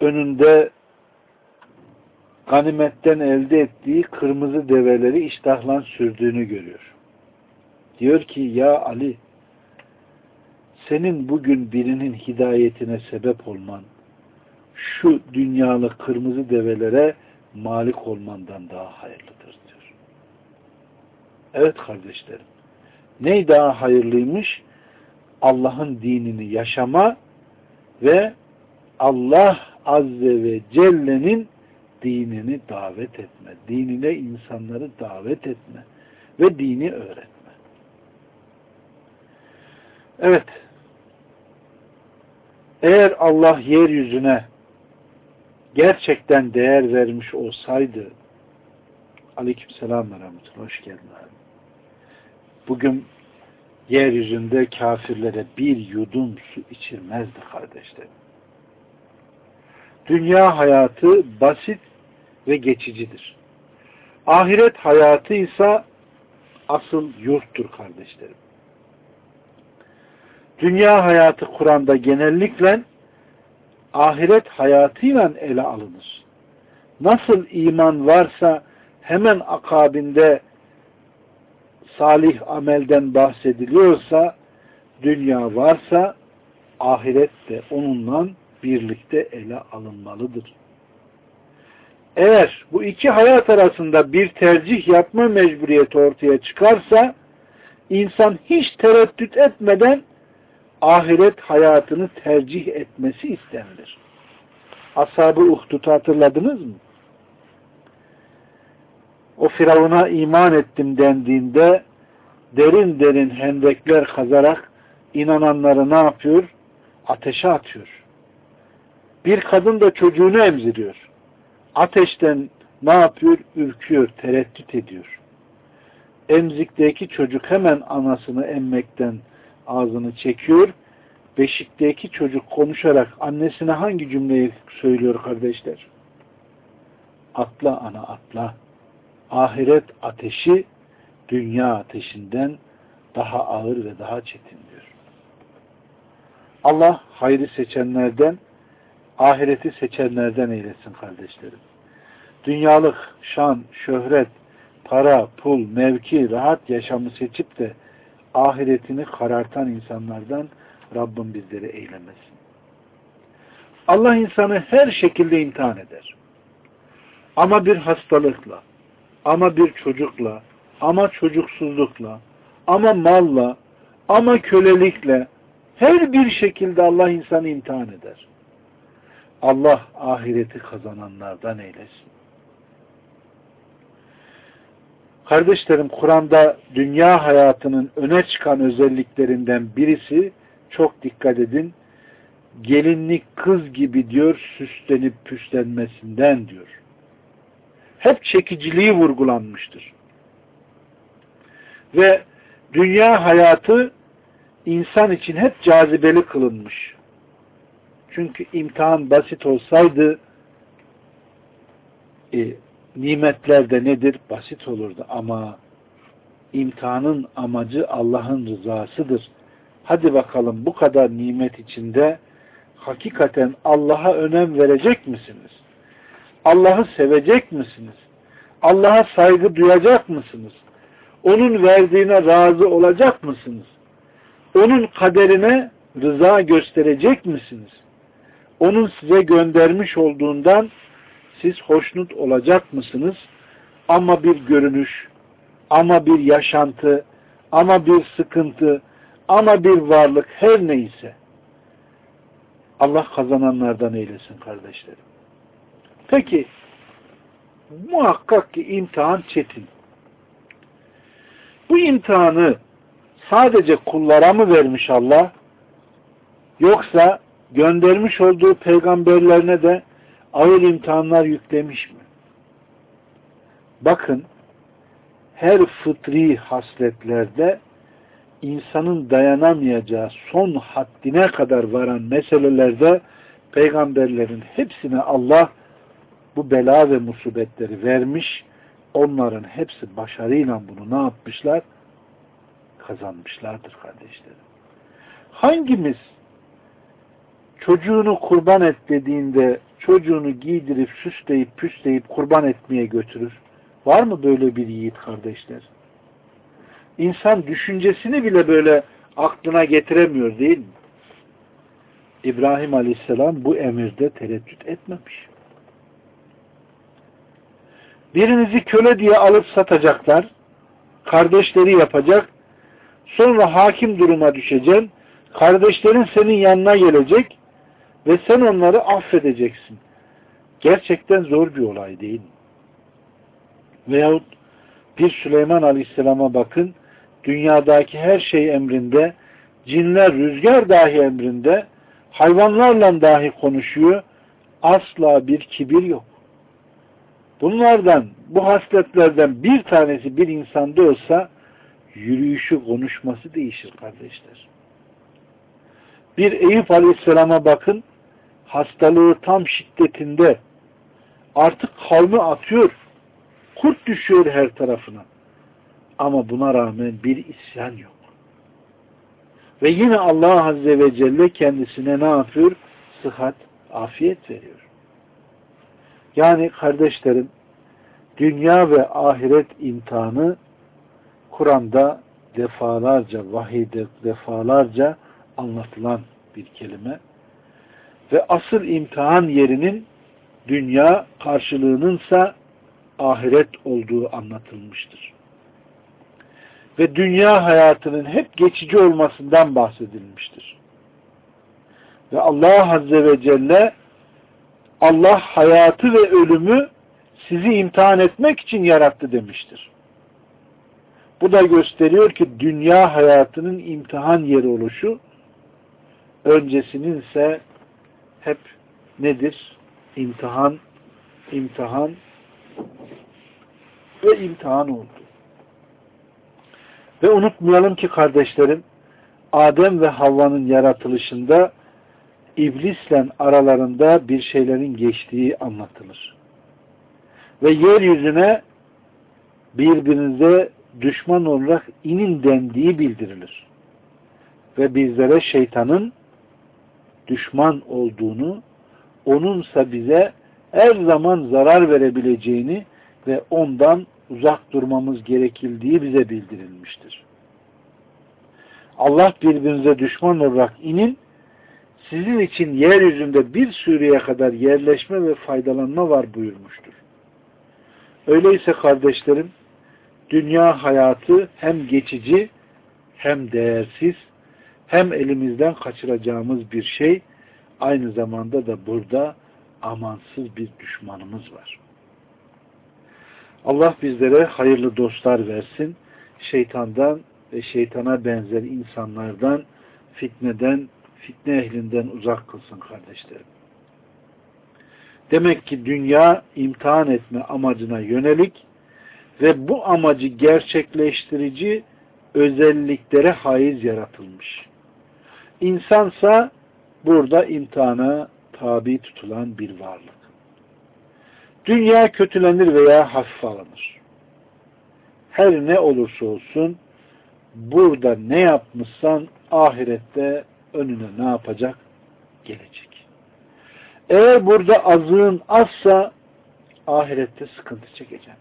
önünde ganimetten elde ettiği kırmızı develeri iştahlan sürdüğünü görüyor. Diyor ki ya Ali senin bugün birinin hidayetine sebep olman şu dünyalı kırmızı develere malik olmandan daha hayırlıdır diyor. Evet kardeşlerim. Ney daha hayırlıymış? Allah'ın dinini yaşama ve Allah Azze ve Celle'nin dinini davet etme. Dinine insanları davet etme. Ve dini öğretme. Evet. Eğer Allah yeryüzüne gerçekten değer vermiş olsaydı Aleykümselam ve rahmetullah. Hoş geldin abi. Bugün yeryüzünde kafirlere bir yudum su içirmezdi kardeşlerim. Dünya hayatı basit ve geçicidir. Ahiret hayatı ise asıl yurttur kardeşlerim. Dünya hayatı Kur'an'da genellikle ahiret hayatıyla ele alınır. Nasıl iman varsa hemen akabinde salih amelden bahsediliyorsa dünya varsa ahiret de onunla birlikte ele alınmalıdır. Eğer bu iki hayat arasında bir tercih yapma mecburiyeti ortaya çıkarsa insan hiç tereddüt etmeden ahiret hayatını tercih etmesi istenilir. Ashab-ı Uhdud'u hatırladınız mı? O Firavun'a iman ettim dendiğinde derin derin hendekler kazarak inananları ne yapıyor? Ateşe atıyor. Bir kadın da çocuğunu emziriyor. Ateşten ne yapıyor? Ürküyor, tereddüt ediyor. Emzikteki çocuk hemen anasını emmekten ağzını çekiyor. Beşikteki çocuk konuşarak annesine hangi cümleyi söylüyor kardeşler? Atla ana atla. Ahiret ateşi dünya ateşinden daha ağır ve daha çetin diyor. Allah hayrı seçenlerden, ahireti seçenlerden eylesin kardeşlerim. Dünyalık şan, şöhret, para, pul, mevki, rahat yaşamı seçip de ahiretini karartan insanlardan Rabbim bizleri eylemesin. Allah insanı her şekilde imtihan eder. Ama bir hastalıkla, ama bir çocukla, ama çocuksuzlukla, ama malla, ama kölelikle, her bir şekilde Allah insanı imtihan eder. Allah ahireti kazananlardan eylesin. Kardeşlerim Kur'an'da dünya hayatının öne çıkan özelliklerinden birisi çok dikkat edin gelinlik kız gibi diyor süslenip püslenmesinden diyor. Hep çekiciliği vurgulanmıştır. Ve dünya hayatı insan için hep cazibeli kılınmış. Çünkü imtihan basit olsaydı e, nimetler de nedir? Basit olurdu ama imtihanın amacı Allah'ın rızasıdır. Hadi bakalım bu kadar nimet içinde hakikaten Allah'a önem verecek misiniz? Allah'ı sevecek misiniz? Allah'a saygı duyacak mısınız? Onun verdiğine razı olacak mısınız? Onun kaderine rıza gösterecek misiniz? Onun size göndermiş olduğundan siz hoşnut olacak mısınız? Ama bir görünüş, ama bir yaşantı, ama bir sıkıntı, ama bir varlık her neyse Allah kazananlardan eylesin kardeşlerim. Peki muhakkak ki imtihan çetin. Bu imtihanı sadece kullara mı vermiş Allah? Yoksa göndermiş olduğu peygamberlerine de ağır imtihanlar yüklemiş mi? Bakın her fıtri hasletlerde insanın dayanamayacağı son haddine kadar varan meselelerde peygamberlerin hepsine Allah bu bela ve musibetleri vermiş. Onların hepsi başarıyla bunu ne yapmışlar? Kazanmışlardır kardeşlerim. Hangimiz çocuğunu kurban et dediğinde çocuğunu giydirip süsleyip püsleyip kurban etmeye götürür? Var mı böyle bir yiğit kardeşler? İnsan düşüncesini bile böyle aklına getiremiyor değil mi? İbrahim Aleyhisselam bu emirde tereddüt etmemiş. Birinizi köle diye alıp satacaklar, kardeşleri yapacak, sonra hakim duruma düşeceksin, kardeşlerin senin yanına gelecek ve sen onları affedeceksin. Gerçekten zor bir olay değil mi? Veyahut bir Süleyman Aleyhisselam'a bakın, dünyadaki her şey emrinde, cinler rüzgar dahi emrinde, hayvanlarla dahi konuşuyor, asla bir kibir yok. Bunlardan, bu hasletlerden bir tanesi bir insanda olsa, yürüyüşü, konuşması değişir kardeşler. Bir Eyüp Aleyhisselam'a bakın, hastalığı tam şiddetinde, artık kavmi atıyor, kurt düşüyor her tarafına. Ama buna rağmen bir isyan yok. Ve yine Allah Azze ve Celle kendisine ne yapıyor? Sıhhat, afiyet veriyor. Yani kardeşlerim, dünya ve ahiret imtihanı Kur'an'da defalarca, vahide defalarca anlatılan bir kelime. Ve asıl imtihan yerinin dünya karşılığınınsa ahiret olduğu anlatılmıştır. Ve dünya hayatının hep geçici olmasından bahsedilmiştir. Ve Allah Azze ve Celle Allah hayatı ve ölümü sizi imtihan etmek için yarattı demiştir. Bu da gösteriyor ki dünya hayatının imtihan yeri oluşu öncesinin ise hep nedir? İmtihan, imtihan ve imtihan oldu. Ve unutmayalım ki kardeşlerim, Adem ve Havva'nın yaratılışında iblisle aralarında bir şeylerin geçtiği anlatılır. Ve yeryüzüne birbirinize düşman olarak inin dendiği bildirilir. Ve bizlere şeytanın düşman olduğunu, onunsa bize her zaman zarar verebileceğini ve ondan uzak durmamız gerekildiği bize bildirilmiştir. Allah birbirinize düşman olarak inin, sizin için yeryüzünde bir süreye kadar yerleşme ve faydalanma var buyurmuştur. Öyleyse kardeşlerim, dünya hayatı hem geçici hem değersiz hem elimizden kaçıracağımız bir şey aynı zamanda da burada amansız bir düşmanımız var. Allah bizlere hayırlı dostlar versin. Şeytandan ve şeytana benzer insanlardan, fitneden, fitne ehlinden uzak kılsın kardeşlerim. Demek ki dünya imtihan etme amacına yönelik ve bu amacı gerçekleştirici özelliklere haiz yaratılmış. İnsansa burada imtihana tabi tutulan bir varlık. Dünya kötülenir veya hafif alınır. Her ne olursa olsun burada ne yapmışsan ahirette önüne ne yapacak? Gelecek. Eğer burada azığın azsa ahirette sıkıntı çekeceksin.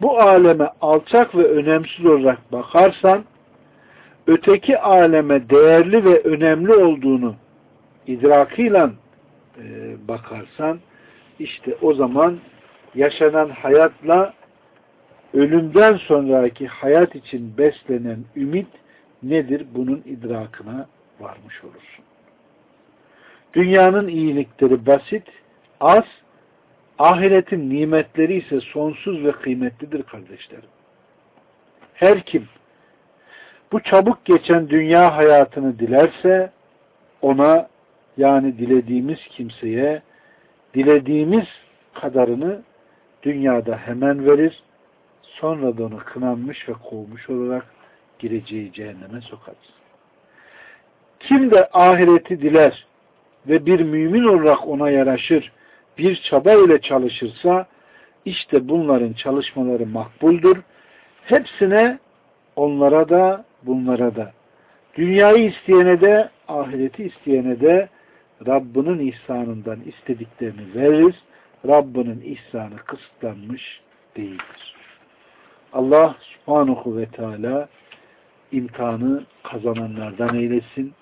Bu aleme alçak ve önemsiz olarak bakarsan öteki aleme değerli ve önemli olduğunu idrakıyla e, bakarsan işte o zaman yaşanan hayatla ölümden sonraki hayat için beslenen ümit nedir? Bunun idrakına varmış olursun. Dünyanın iyilikleri basit, az, ahiretin nimetleri ise sonsuz ve kıymetlidir kardeşlerim. Her kim bu çabuk geçen dünya hayatını dilerse ona yani dilediğimiz kimseye dilediğimiz kadarını dünyada hemen verir sonra da onu kınanmış ve kovmuş olarak gireceği cehenneme sokarız. Kim de ahireti diler ve bir mümin olarak ona yaraşır, bir çaba ile çalışırsa işte bunların çalışmaları makbuldur. Hepsine onlara da bunlara da dünyayı isteyene de ahireti isteyene de Rabbinin ihsanından istediklerini veririz. Rabbinin ihsanı kısıtlanmış değildir. Allah subhanahu ve teala imtihanı kazananlardan eylesin.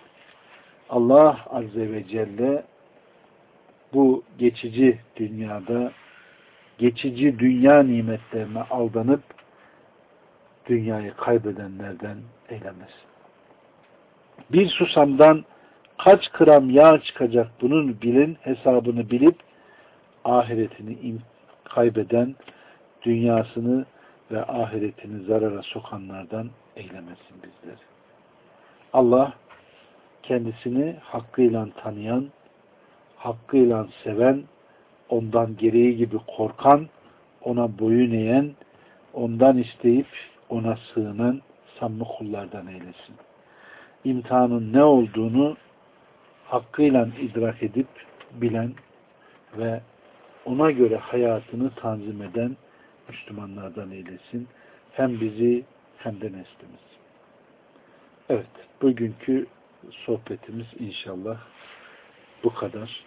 Allah Azze ve Celle bu geçici dünyada geçici dünya nimetlerine aldanıp dünyayı kaybedenlerden eylemesin. Bir susamdan kaç gram yağ çıkacak bunun bilin hesabını bilip ahiretini kaybeden dünyasını ve ahiretini zarara sokanlardan eylemesin bizleri. Allah kendisini hakkıyla tanıyan, hakkıyla seven, ondan gereği gibi korkan, ona boyun eğen, ondan isteyip ona sığınan samimi kullardan eylesin. İmtihanın ne olduğunu hakkıyla idrak edip bilen ve ona göre hayatını tanzim eden Müslümanlardan eylesin. Hem bizi hem de neslimiz. Evet, bugünkü sohbetimiz inşallah bu kadar.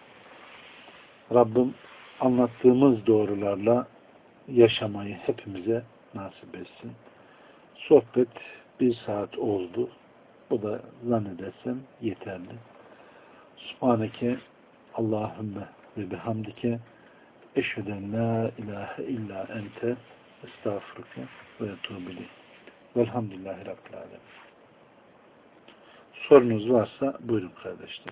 Rabbim anlattığımız doğrularla yaşamayı hepimize nasip etsin. Sohbet bir saat oldu. Bu da zannedersem yeterli. Subhaneke Allahümme ve bihamdike eşheden la ilahe illa ente estağfurke ve etubili. Velhamdülillahi Rabbil Alemin. Sorunuz varsa buyurun kardeşler.